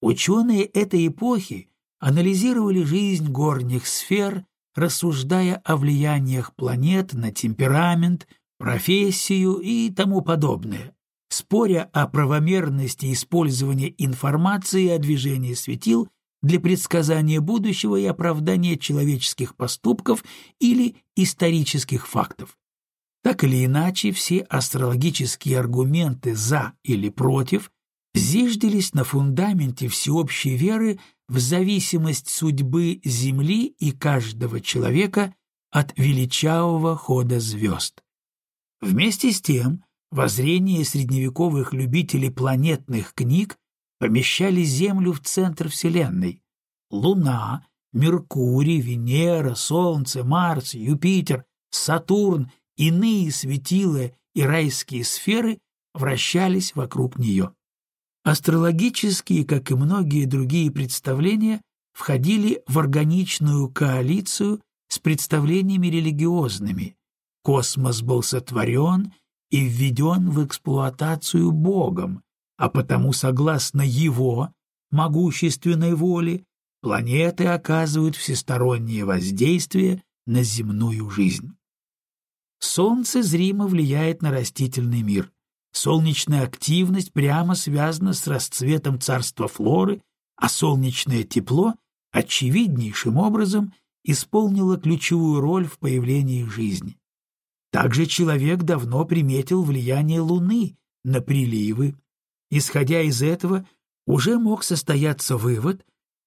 Ученые этой эпохи анализировали жизнь горних сфер, рассуждая о влияниях планет на темперамент, профессию и тому подобное, споря о правомерности использования информации о движении светил для предсказания будущего и оправдания человеческих поступков или исторических фактов. Так или иначе, все астрологические аргументы «за» или «против» зиждились на фундаменте всеобщей веры в зависимость судьбы Земли и каждого человека от величавого хода звезд. Вместе с тем, воззрение средневековых любителей планетных книг помещали Землю в центр Вселенной. Луна, Меркурий, Венера, Солнце, Марс, Юпитер, Сатурн, иные светила и райские сферы вращались вокруг нее. Астрологические, как и многие другие представления, входили в органичную коалицию с представлениями религиозными. Космос был сотворен и введен в эксплуатацию Богом, а потому, согласно его могущественной воле, планеты оказывают всестороннее воздействие на земную жизнь. Солнце зримо влияет на растительный мир. Солнечная активность прямо связана с расцветом царства флоры, а солнечное тепло очевиднейшим образом исполнило ключевую роль в появлении жизни. Также человек давно приметил влияние Луны на приливы. Исходя из этого, уже мог состояться вывод,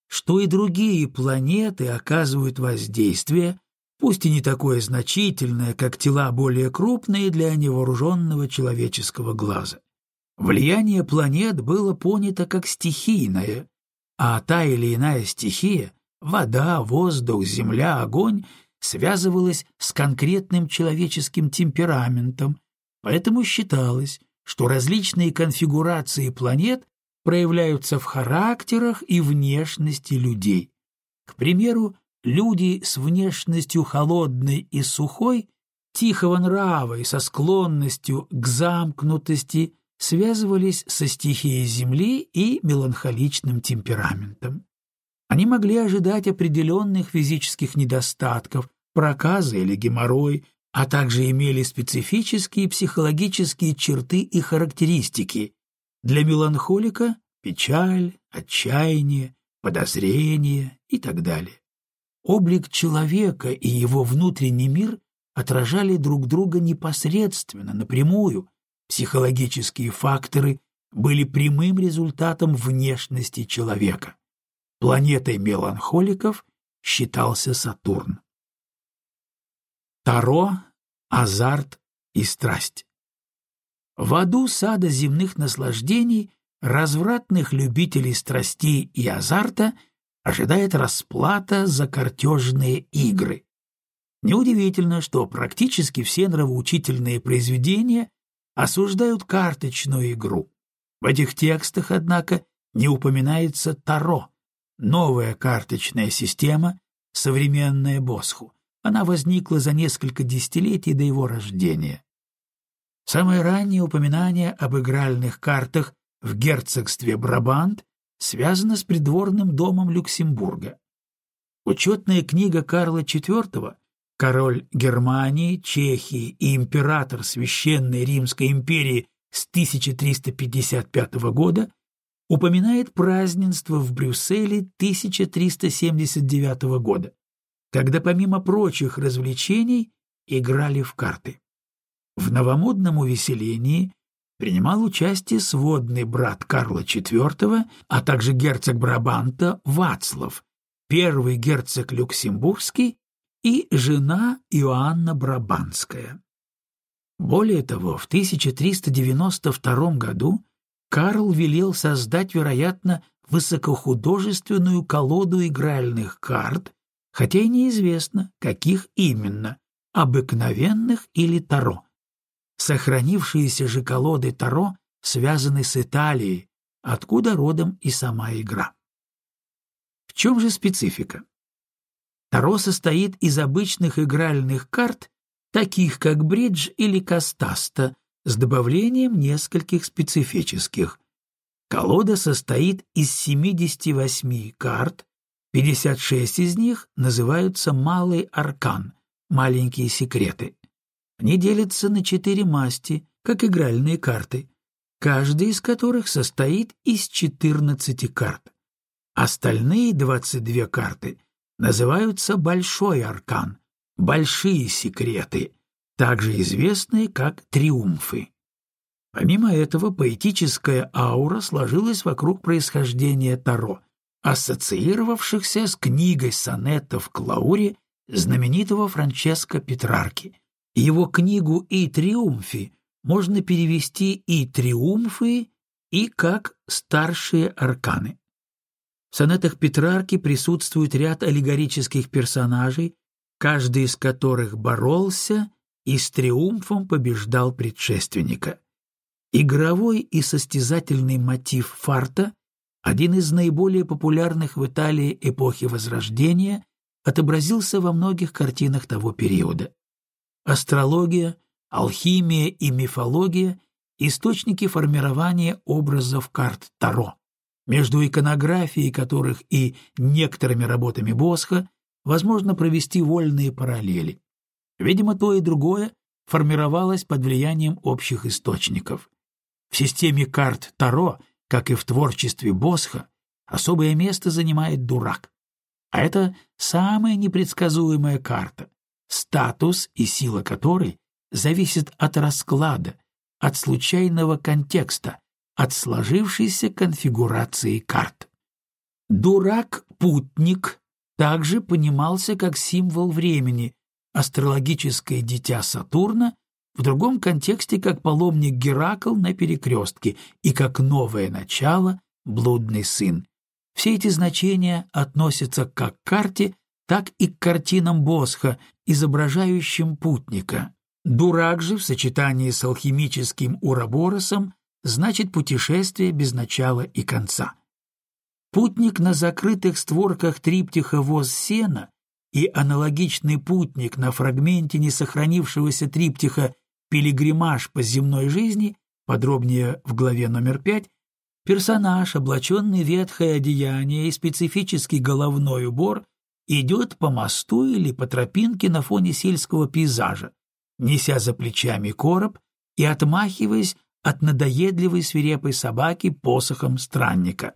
что и другие планеты оказывают воздействие пусть и не такое значительное, как тела более крупные для невооруженного человеческого глаза. Влияние планет было понято как стихийное, а та или иная стихия — вода, воздух, земля, огонь — связывалась с конкретным человеческим темпераментом, поэтому считалось, что различные конфигурации планет проявляются в характерах и внешности людей. К примеру, Люди с внешностью холодной и сухой, тихого нрава и со склонностью к замкнутости связывались со стихией Земли и меланхоличным темпераментом. Они могли ожидать определенных физических недостатков, проказа или геморрой, а также имели специфические психологические черты и характеристики. Для меланхолика – печаль, отчаяние, подозрение и так далее. Облик человека и его внутренний мир отражали друг друга непосредственно, напрямую. Психологические факторы были прямым результатом внешности человека. Планетой меланхоликов считался Сатурн. Таро, азарт и страсть. В аду сада земных наслаждений развратных любителей страстей и азарта – ожидает расплата за картежные игры. Неудивительно, что практически все нравоучительные произведения осуждают карточную игру. В этих текстах, однако, не упоминается Таро, новая карточная система, современная Босху. Она возникла за несколько десятилетий до его рождения. Самое раннее упоминание об игральных картах в герцогстве Брабант связана с придворным домом Люксембурга. Учетная книга Карла IV «Король Германии, Чехии и император Священной Римской империи с 1355 года» упоминает празднество в Брюсселе 1379 года, когда помимо прочих развлечений играли в карты. В новомодном увеселении принимал участие сводный брат Карла IV, а также герцог Брабанта Вацлав, первый герцог Люксембургский и жена Иоанна Брабанская. Более того, в 1392 году Карл велел создать, вероятно, высокохудожественную колоду игральных карт, хотя и неизвестно, каких именно, обыкновенных или таро. Сохранившиеся же колоды Таро связаны с Италией, откуда родом и сама игра. В чем же специфика? Таро состоит из обычных игральных карт, таких как бридж или кастаста, с добавлением нескольких специфических. Колода состоит из 78 карт, 56 из них называются «малый аркан» — маленькие секреты. Они делятся на четыре масти, как игральные карты, каждая из которых состоит из 14 карт. Остальные 22 карты называются «большой аркан», «большие секреты», также известные как «триумфы». Помимо этого, поэтическая аура сложилась вокруг происхождения Таро, ассоциировавшихся с книгой сонетов Клаури знаменитого Франческо Петрарки, его книгу «И триумфи» можно перевести и «триумфы», и как «старшие арканы». В сонетах Петрарки присутствует ряд аллегорических персонажей, каждый из которых боролся и с триумфом побеждал предшественника. Игровой и состязательный мотив фарта – один из наиболее популярных в Италии эпохи Возрождения отобразился во многих картинах того периода. Астрология, алхимия и мифология — источники формирования образов карт Таро, между иконографией которых и некоторыми работами Босха возможно провести вольные параллели. Видимо, то и другое формировалось под влиянием общих источников. В системе карт Таро, как и в творчестве Босха, особое место занимает дурак. А это самая непредсказуемая карта, статус и сила которой зависит от расклада, от случайного контекста, от сложившейся конфигурации карт. Дурак-путник также понимался как символ времени, астрологическое дитя Сатурна, в другом контексте как паломник Геракл на перекрестке и как новое начало блудный сын. Все эти значения относятся как к карте, так и к картинам Босха, изображающим путника. Дурак же в сочетании с алхимическим уроборосом значит путешествие без начала и конца. Путник на закрытых створках триптиха «Воз сена» и аналогичный путник на фрагменте несохранившегося триптиха «Пилигримаж по земной жизни», подробнее в главе номер пять, персонаж, облаченный ветхое одеяние и специфический головной убор, идет по мосту или по тропинке на фоне сельского пейзажа, неся за плечами короб и отмахиваясь от надоедливой свирепой собаки посохом странника.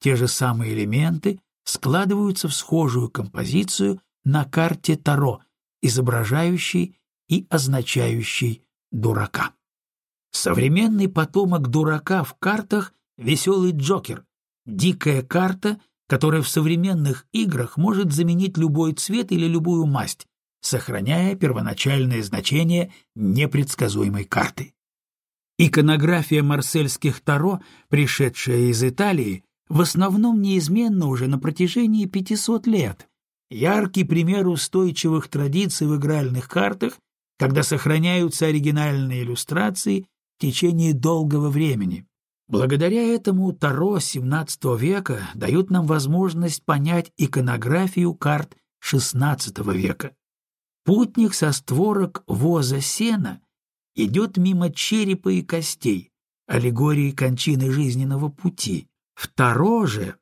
Те же самые элементы складываются в схожую композицию на карте Таро, изображающей и означающей дурака. Современный потомок дурака в картах — веселый Джокер, дикая карта, которая в современных играх может заменить любой цвет или любую масть, сохраняя первоначальное значение непредсказуемой карты. Иконография марсельских таро, пришедшая из Италии, в основном неизменно уже на протяжении 500 лет. Яркий пример устойчивых традиций в игральных картах, когда сохраняются оригинальные иллюстрации в течение долгого времени. Благодаря этому Таро XVII века дают нам возможность понять иконографию карт XVI века. Путник со створок воза сена идет мимо черепа и костей, аллегории кончины жизненного пути. Второе же,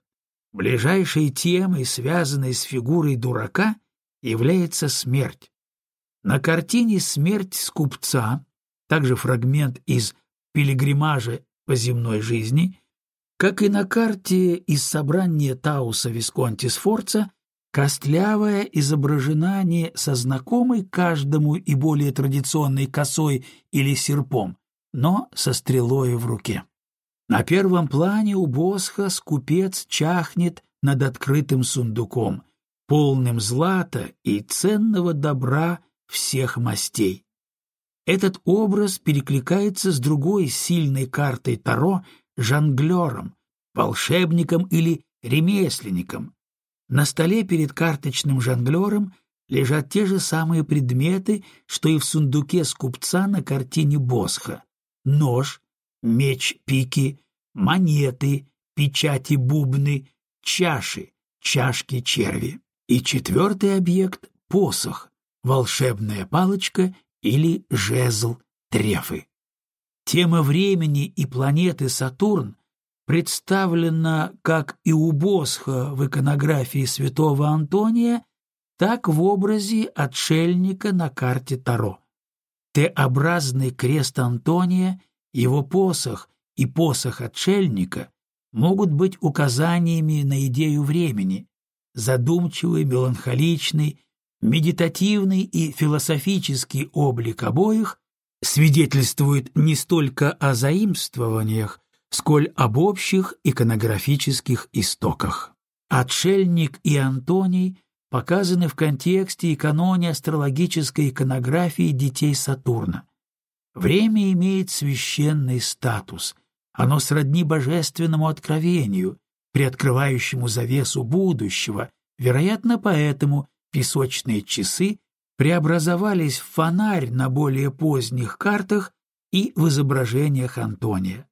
ближайшей темой, связанной с фигурой дурака, является смерть. На картине «Смерть скупца», также фрагмент из «Пилигримажа земной жизни», как и на карте из собрания Тауса Висконти Сфорца, Костлявая изображена не со знакомой каждому и более традиционной косой или серпом, но со стрелой в руке. На первом плане у Босха скупец чахнет над открытым сундуком, полным злата и ценного добра всех мастей. Этот образ перекликается с другой сильной картой Таро — жонглером, волшебником или ремесленником, на столе перед карточным жонглером лежат те же самые предметы, что и в сундуке скупца на картине Босха. Нож, меч пики, монеты, печати бубны, чаши, чашки черви. И четвертый объект — посох, волшебная палочка или жезл трефы. Тема времени и планеты Сатурн представлена как и у Босха в иконографии святого Антония, так в образе отшельника на карте Таро. Т-образный крест Антония, его посох и посох отшельника могут быть указаниями на идею времени, задумчивый, меланхоличный, медитативный и философический облик обоих свидетельствует не столько о заимствованиях, сколь об общих иконографических истоках. Отшельник и Антоний показаны в контексте и астрологической иконографии детей Сатурна. Время имеет священный статус, оно сродни божественному откровению, приоткрывающему завесу будущего, вероятно, поэтому песочные часы преобразовались в фонарь на более поздних картах и в изображениях Антония.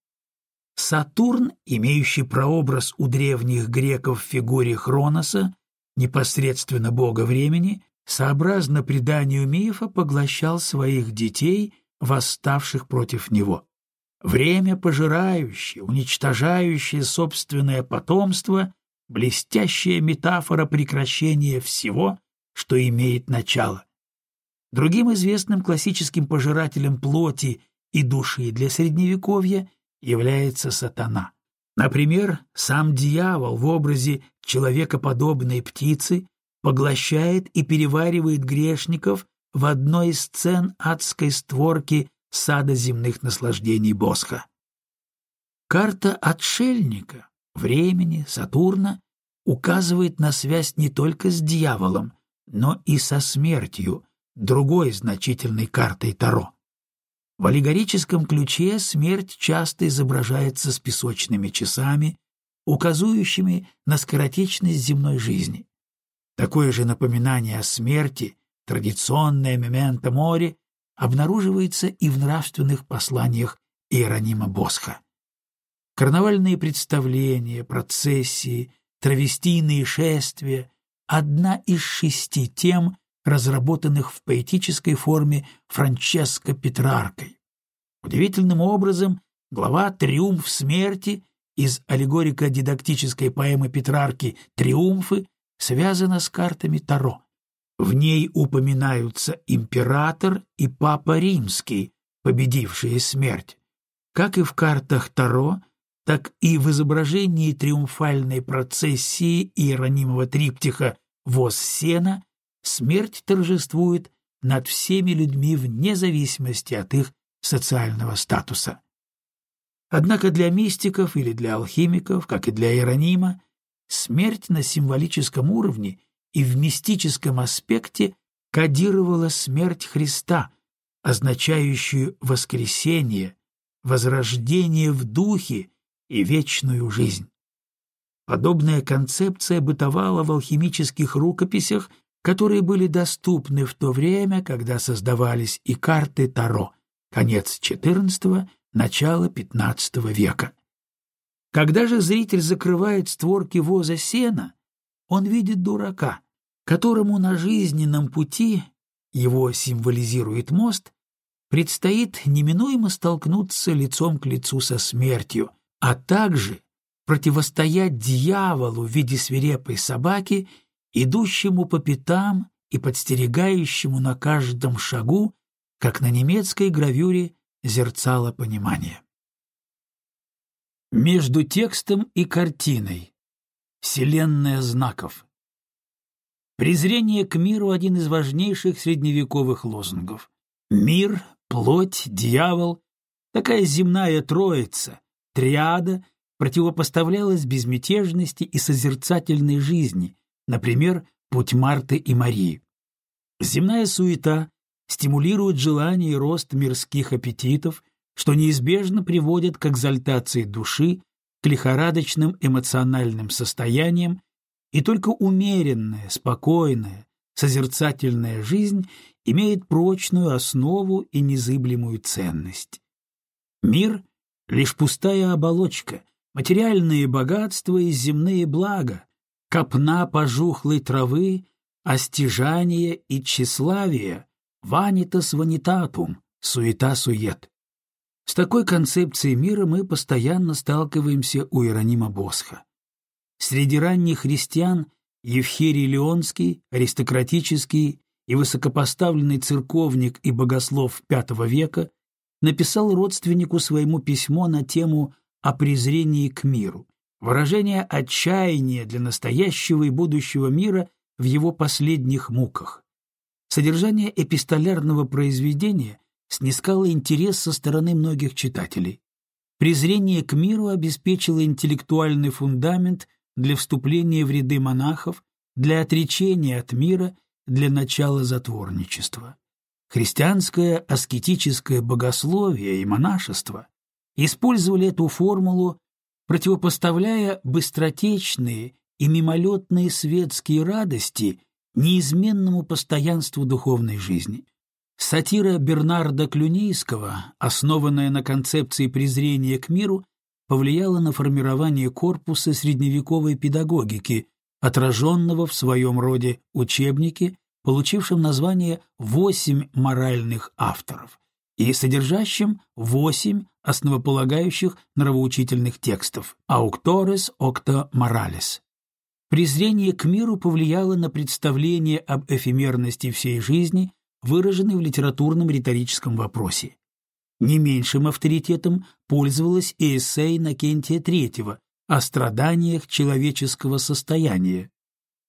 Сатурн, имеющий прообраз у древних греков в фигуре Хроноса, непосредственно бога времени, сообразно преданию мифа поглощал своих детей, восставших против него. Время пожирающее, уничтожающее собственное потомство — блестящая метафора прекращения всего, что имеет начало. Другим известным классическим пожирателем плоти и души для Средневековья является сатана. Например, сам дьявол в образе человекоподобной птицы поглощает и переваривает грешников в одной из сцен адской створки сада земных наслаждений Босха. Карта отшельника, времени, Сатурна указывает на связь не только с дьяволом, но и со смертью, другой значительной картой Таро. В аллегорическом ключе смерть часто изображается с песочными часами, указывающими на скоротечность земной жизни. Такое же напоминание о смерти, традиционное мементо море, обнаруживается и в нравственных посланиях Иеронима Босха. Карнавальные представления, процессии, травестийные шествия — одна из шести тем, разработанных в поэтической форме Франческо Петраркой. Удивительным образом глава «Триумф смерти» из аллегорико-дидактической поэмы Петрарки «Триумфы» связана с картами Таро. В ней упоминаются император и папа римский, победившие смерть. Как и в картах Таро, так и в изображении триумфальной процессии иеронимого триптиха «Воз сена» смерть торжествует над всеми людьми вне зависимости от их социального статуса. Однако для мистиков или для алхимиков, как и для Иеронима, смерть на символическом уровне и в мистическом аспекте кодировала смерть Христа, означающую воскресение, возрождение в духе и вечную жизнь. Подобная концепция бытовала в алхимических рукописях которые были доступны в то время, когда создавались и карты Таро, конец XIV – начало XV века. Когда же зритель закрывает створки воза сена, он видит дурака, которому на жизненном пути, его символизирует мост, предстоит неминуемо столкнуться лицом к лицу со смертью, а также противостоять дьяволу в виде свирепой собаки идущему по пятам и подстерегающему на каждом шагу, как на немецкой гравюре зерцало понимание. Между текстом и картиной. Вселенная знаков. Презрение к миру — один из важнейших средневековых лозунгов. Мир, плоть, дьявол — такая земная троица, триада противопоставлялась безмятежности и созерцательной жизни, например, путь Марты и Марии. Земная суета стимулирует желание и рост мирских аппетитов, что неизбежно приводит к экзальтации души, к лихорадочным эмоциональным состояниям, и только умеренная, спокойная, созерцательная жизнь имеет прочную основу и незыблемую ценность. Мир — лишь пустая оболочка, материальные богатства и земные блага, копна пожухлой травы, остяжание и тщеславие, ванитас ванитатум, суета-сует. С такой концепцией мира мы постоянно сталкиваемся у Иеронима Босха. Среди ранних христиан Евхерий Леонский, аристократический и высокопоставленный церковник и богослов V века, написал родственнику своему письмо на тему о презрении к миру выражение отчаяния для настоящего и будущего мира в его последних муках. Содержание эпистолярного произведения снискало интерес со стороны многих читателей. Презрение к миру обеспечило интеллектуальный фундамент для вступления в ряды монахов, для отречения от мира, для начала затворничества. Христианское аскетическое богословие и монашество использовали эту формулу противопоставляя быстротечные и мимолетные светские радости неизменному постоянству духовной жизни. Сатира Бернарда Клюнийского, основанная на концепции презрения к миру, повлияла на формирование корпуса средневековой педагогики, отраженного в своем роде учебнике, получившем название «Восемь моральных авторов» и содержащим восемь основополагающих нравоучительных текстов «Auctores octa morales». Презрение к миру повлияло на представление об эфемерности всей жизни, выраженной в литературном риторическом вопросе. Не меньшим авторитетом пользовалась и эссе Иннокентия III о страданиях человеческого состояния.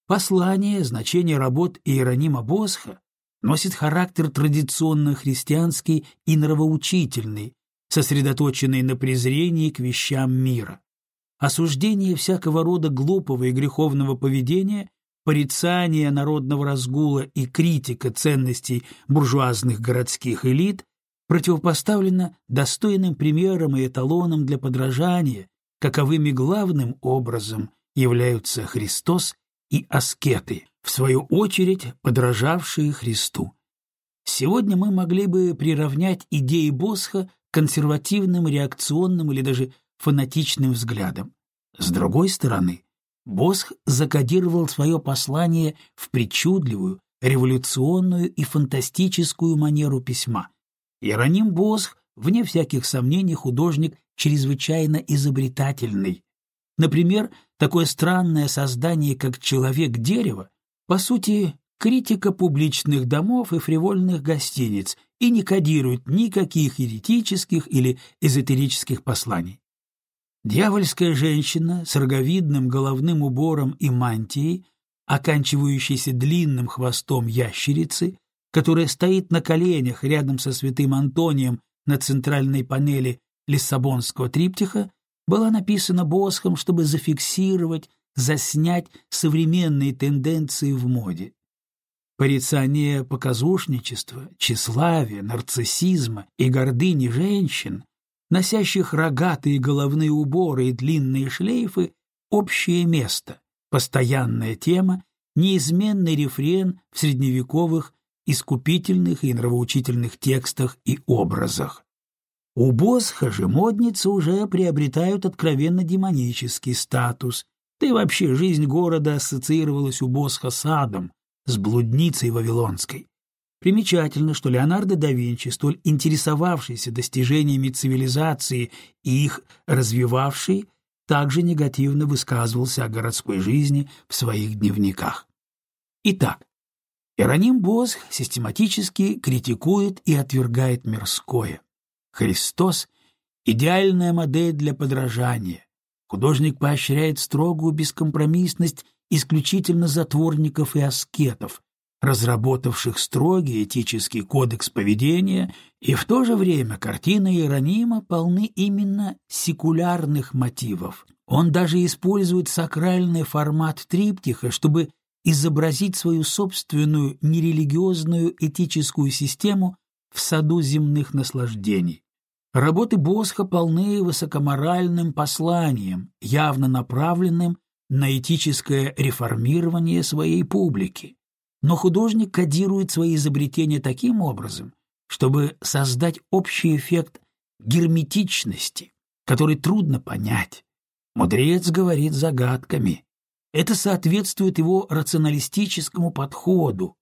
Послание, значение работ Иеронима Босха носит характер традиционно христианский и нравоучительный, сосредоточенный на презрении к вещам мира. Осуждение всякого рода глупого и греховного поведения, порицание народного разгула и критика ценностей буржуазных городских элит противопоставлено достойным примерам и эталонам для подражания, каковыми главным образом являются Христос и аскеты, в свою очередь подражавшие Христу. Сегодня мы могли бы приравнять идеи Босха консервативным, реакционным или даже фанатичным взглядам. С другой стороны, Босх закодировал свое послание в причудливую, революционную и фантастическую манеру письма – Иероним Босх, вне всяких сомнений, художник чрезвычайно изобретательный. Например, такое странное создание, как человек-дерево, по сути, критика публичных домов и фривольных гостиниц и не кодирует никаких еретических или эзотерических посланий. Дьявольская женщина с роговидным головным убором и мантией, оканчивающейся длинным хвостом ящерицы, которая стоит на коленях рядом со святым Антонием на центральной панели Лиссабонского триптиха, была написана Босхом, чтобы зафиксировать, заснять современные тенденции в моде. Порицание показушничества, тщеславия, нарциссизма и гордыни женщин, носящих рогатые головные уборы и длинные шлейфы, общее место, постоянная тема, неизменный рефрен в средневековых искупительных и нравоучительных текстах и образах. У Босха же модницы уже приобретают откровенно демонический статус, да и вообще жизнь города ассоциировалась у Босха с адом, с блудницей вавилонской. Примечательно, что Леонардо да Винчи, столь интересовавшийся достижениями цивилизации и их развивавший, также негативно высказывался о городской жизни в своих дневниках. Итак, Ироним Босх систематически критикует и отвергает мирское. Христос — идеальная модель для подражания. Художник поощряет строгую бескомпромиссность исключительно затворников и аскетов, разработавших строгий этический кодекс поведения, и в то же время картины Иеронима полны именно секулярных мотивов. Он даже использует сакральный формат триптиха, чтобы изобразить свою собственную нерелигиозную этическую систему в саду земных наслаждений. Работы Босха полны высокоморальным посланием, явно направленным на этическое реформирование своей публики. Но художник кодирует свои изобретения таким образом, чтобы создать общий эффект герметичности, который трудно понять. Мудрец говорит загадками, это соответствует его рационалистическому подходу.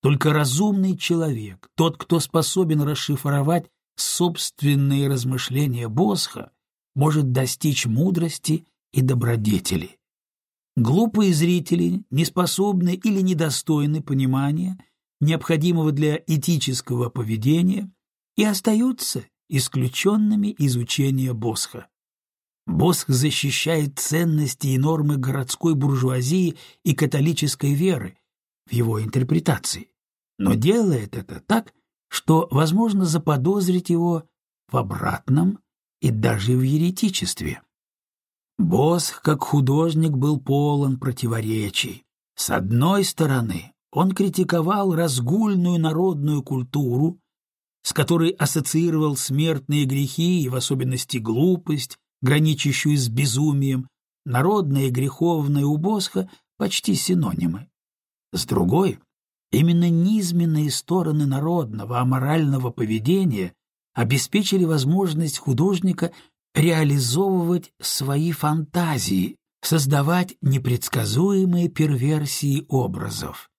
Только разумный человек, тот, кто способен расшифровать собственные размышления Босха, может достичь мудрости и добродетели. Глупые зрители, неспособны или недостойны понимания, необходимого для этического поведения, и остаются исключенными из учения Босха. Босх защищает ценности и нормы городской буржуазии и католической веры в его интерпретации, но делает это так, что возможно заподозрить его в обратном и даже в еретичестве. Босх, как художник, был полон противоречий. С одной стороны, он критиковал разгульную народную культуру, с которой ассоциировал смертные грехи и в особенности глупость, граничащую с безумием, народное и греховное у Босха почти синонимы. С другой, именно низменные стороны народного аморального поведения обеспечили возможность художника реализовывать свои фантазии, создавать непредсказуемые перверсии образов.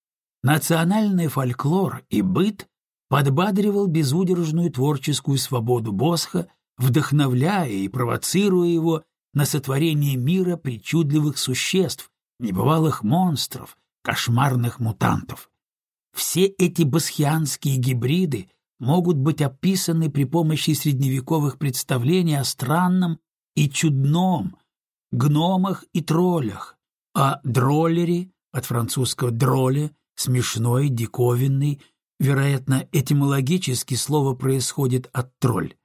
Национальный фольклор и быт подбадривал безудержную творческую свободу Босха, вдохновляя и провоцируя его на сотворение мира причудливых существ, небывалых монстров, кошмарных мутантов. Все эти басхианские гибриды могут быть описаны при помощи средневековых представлений о странном и чудном, гномах и троллях, о дроллере, от французского «дроле», смешной, диковинный, вероятно, этимологически слово происходит от тролль.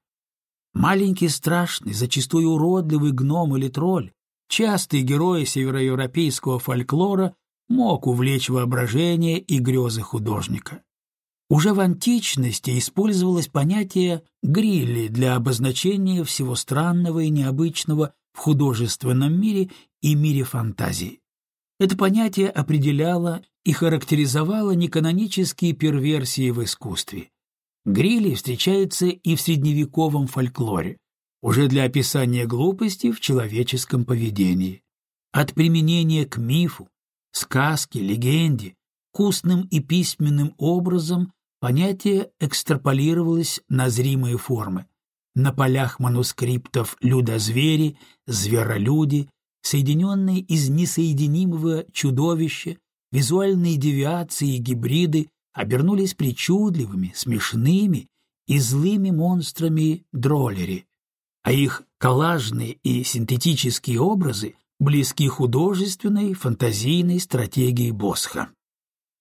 Маленький страшный, зачастую уродливый гном или тролль, частый герой североевропейского фольклора, мог увлечь воображение и грезы художника. Уже в античности использовалось понятие «грилли» для обозначения всего странного и необычного в художественном мире и мире фантазии. Это понятие определяло и характеризовало неканонические перверсии в искусстве. Грили встречается и в средневековом фольклоре, уже для описания глупости в человеческом поведении. От применения к мифу, сказке, легенде, вкусным и письменным образом понятие экстраполировалось на зримые формы. На полях манускриптов людозвери, зверолюди, соединенные из несоединимого чудовища, визуальные девиации и гибриды обернулись причудливыми, смешными и злыми монстрами дроллери, а их коллажные и синтетические образы близки художественной, фантазийной стратегии Босха.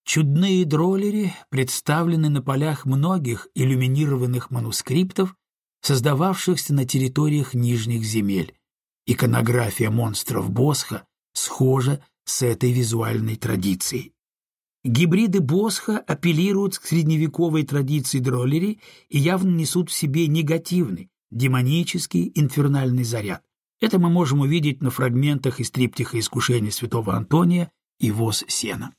Чудные дроллери представлены на полях многих иллюминированных манускриптов, создававшихся на территориях нижних земель. Иконография монстров Босха схожа с этой визуальной традицией. Гибриды Босха апеллируют к средневековой традиции дроллери и явно несут в себе негативный, демонический, инфернальный заряд. Это мы можем увидеть на фрагментах из триптиха искушения святого Антония и воз сена.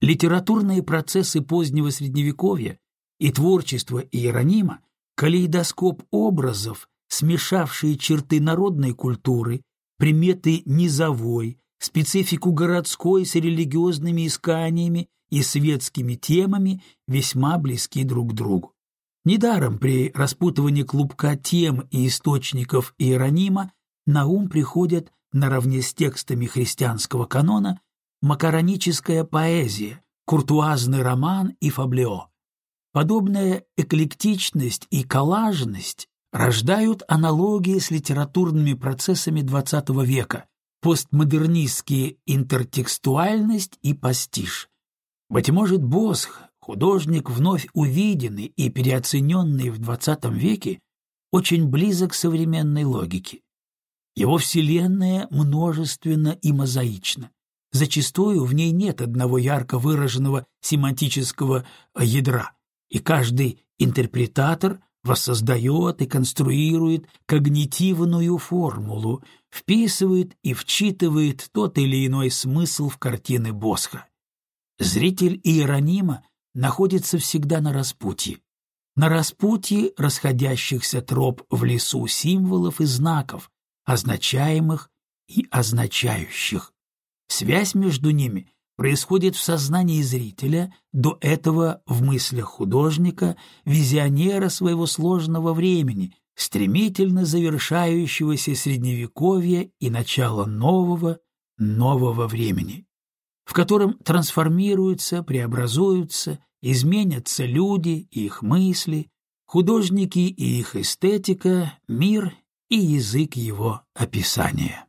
Литературные процессы позднего Средневековья и творчество Иеронима — калейдоскоп образов, смешавшие черты народной культуры, приметы низовой, специфику городской с религиозными исканиями и светскими темами весьма близки друг к другу. Недаром при распутывании клубка тем и источников Иеронима на ум приходят наравне с текстами христианского канона макароническая поэзия, куртуазный роман и фаблео. Подобная эклектичность и коллажность рождают аналогии с литературными процессами XX века, постмодернистские интертекстуальность и пастиш. Быть может, Босх, художник, вновь увиденный и переоцененный в XX веке, очень близок к современной логике. Его вселенная множественна и мозаична. Зачастую в ней нет одного ярко выраженного семантического ядра, и каждый интерпретатор воссоздает и конструирует когнитивную формулу, вписывает и вчитывает тот или иной смысл в картины Босха. Зритель Иеронима находится всегда на распутье. На распутье расходящихся троп в лесу символов и знаков, означаемых и означающих. Связь между ними происходит в сознании зрителя, до этого в мыслях художника, визионера своего сложного времени, стремительно завершающегося средневековья и начала нового, нового времени, в котором трансформируются, преобразуются, изменятся люди и их мысли, художники и их эстетика, мир и язык его описания.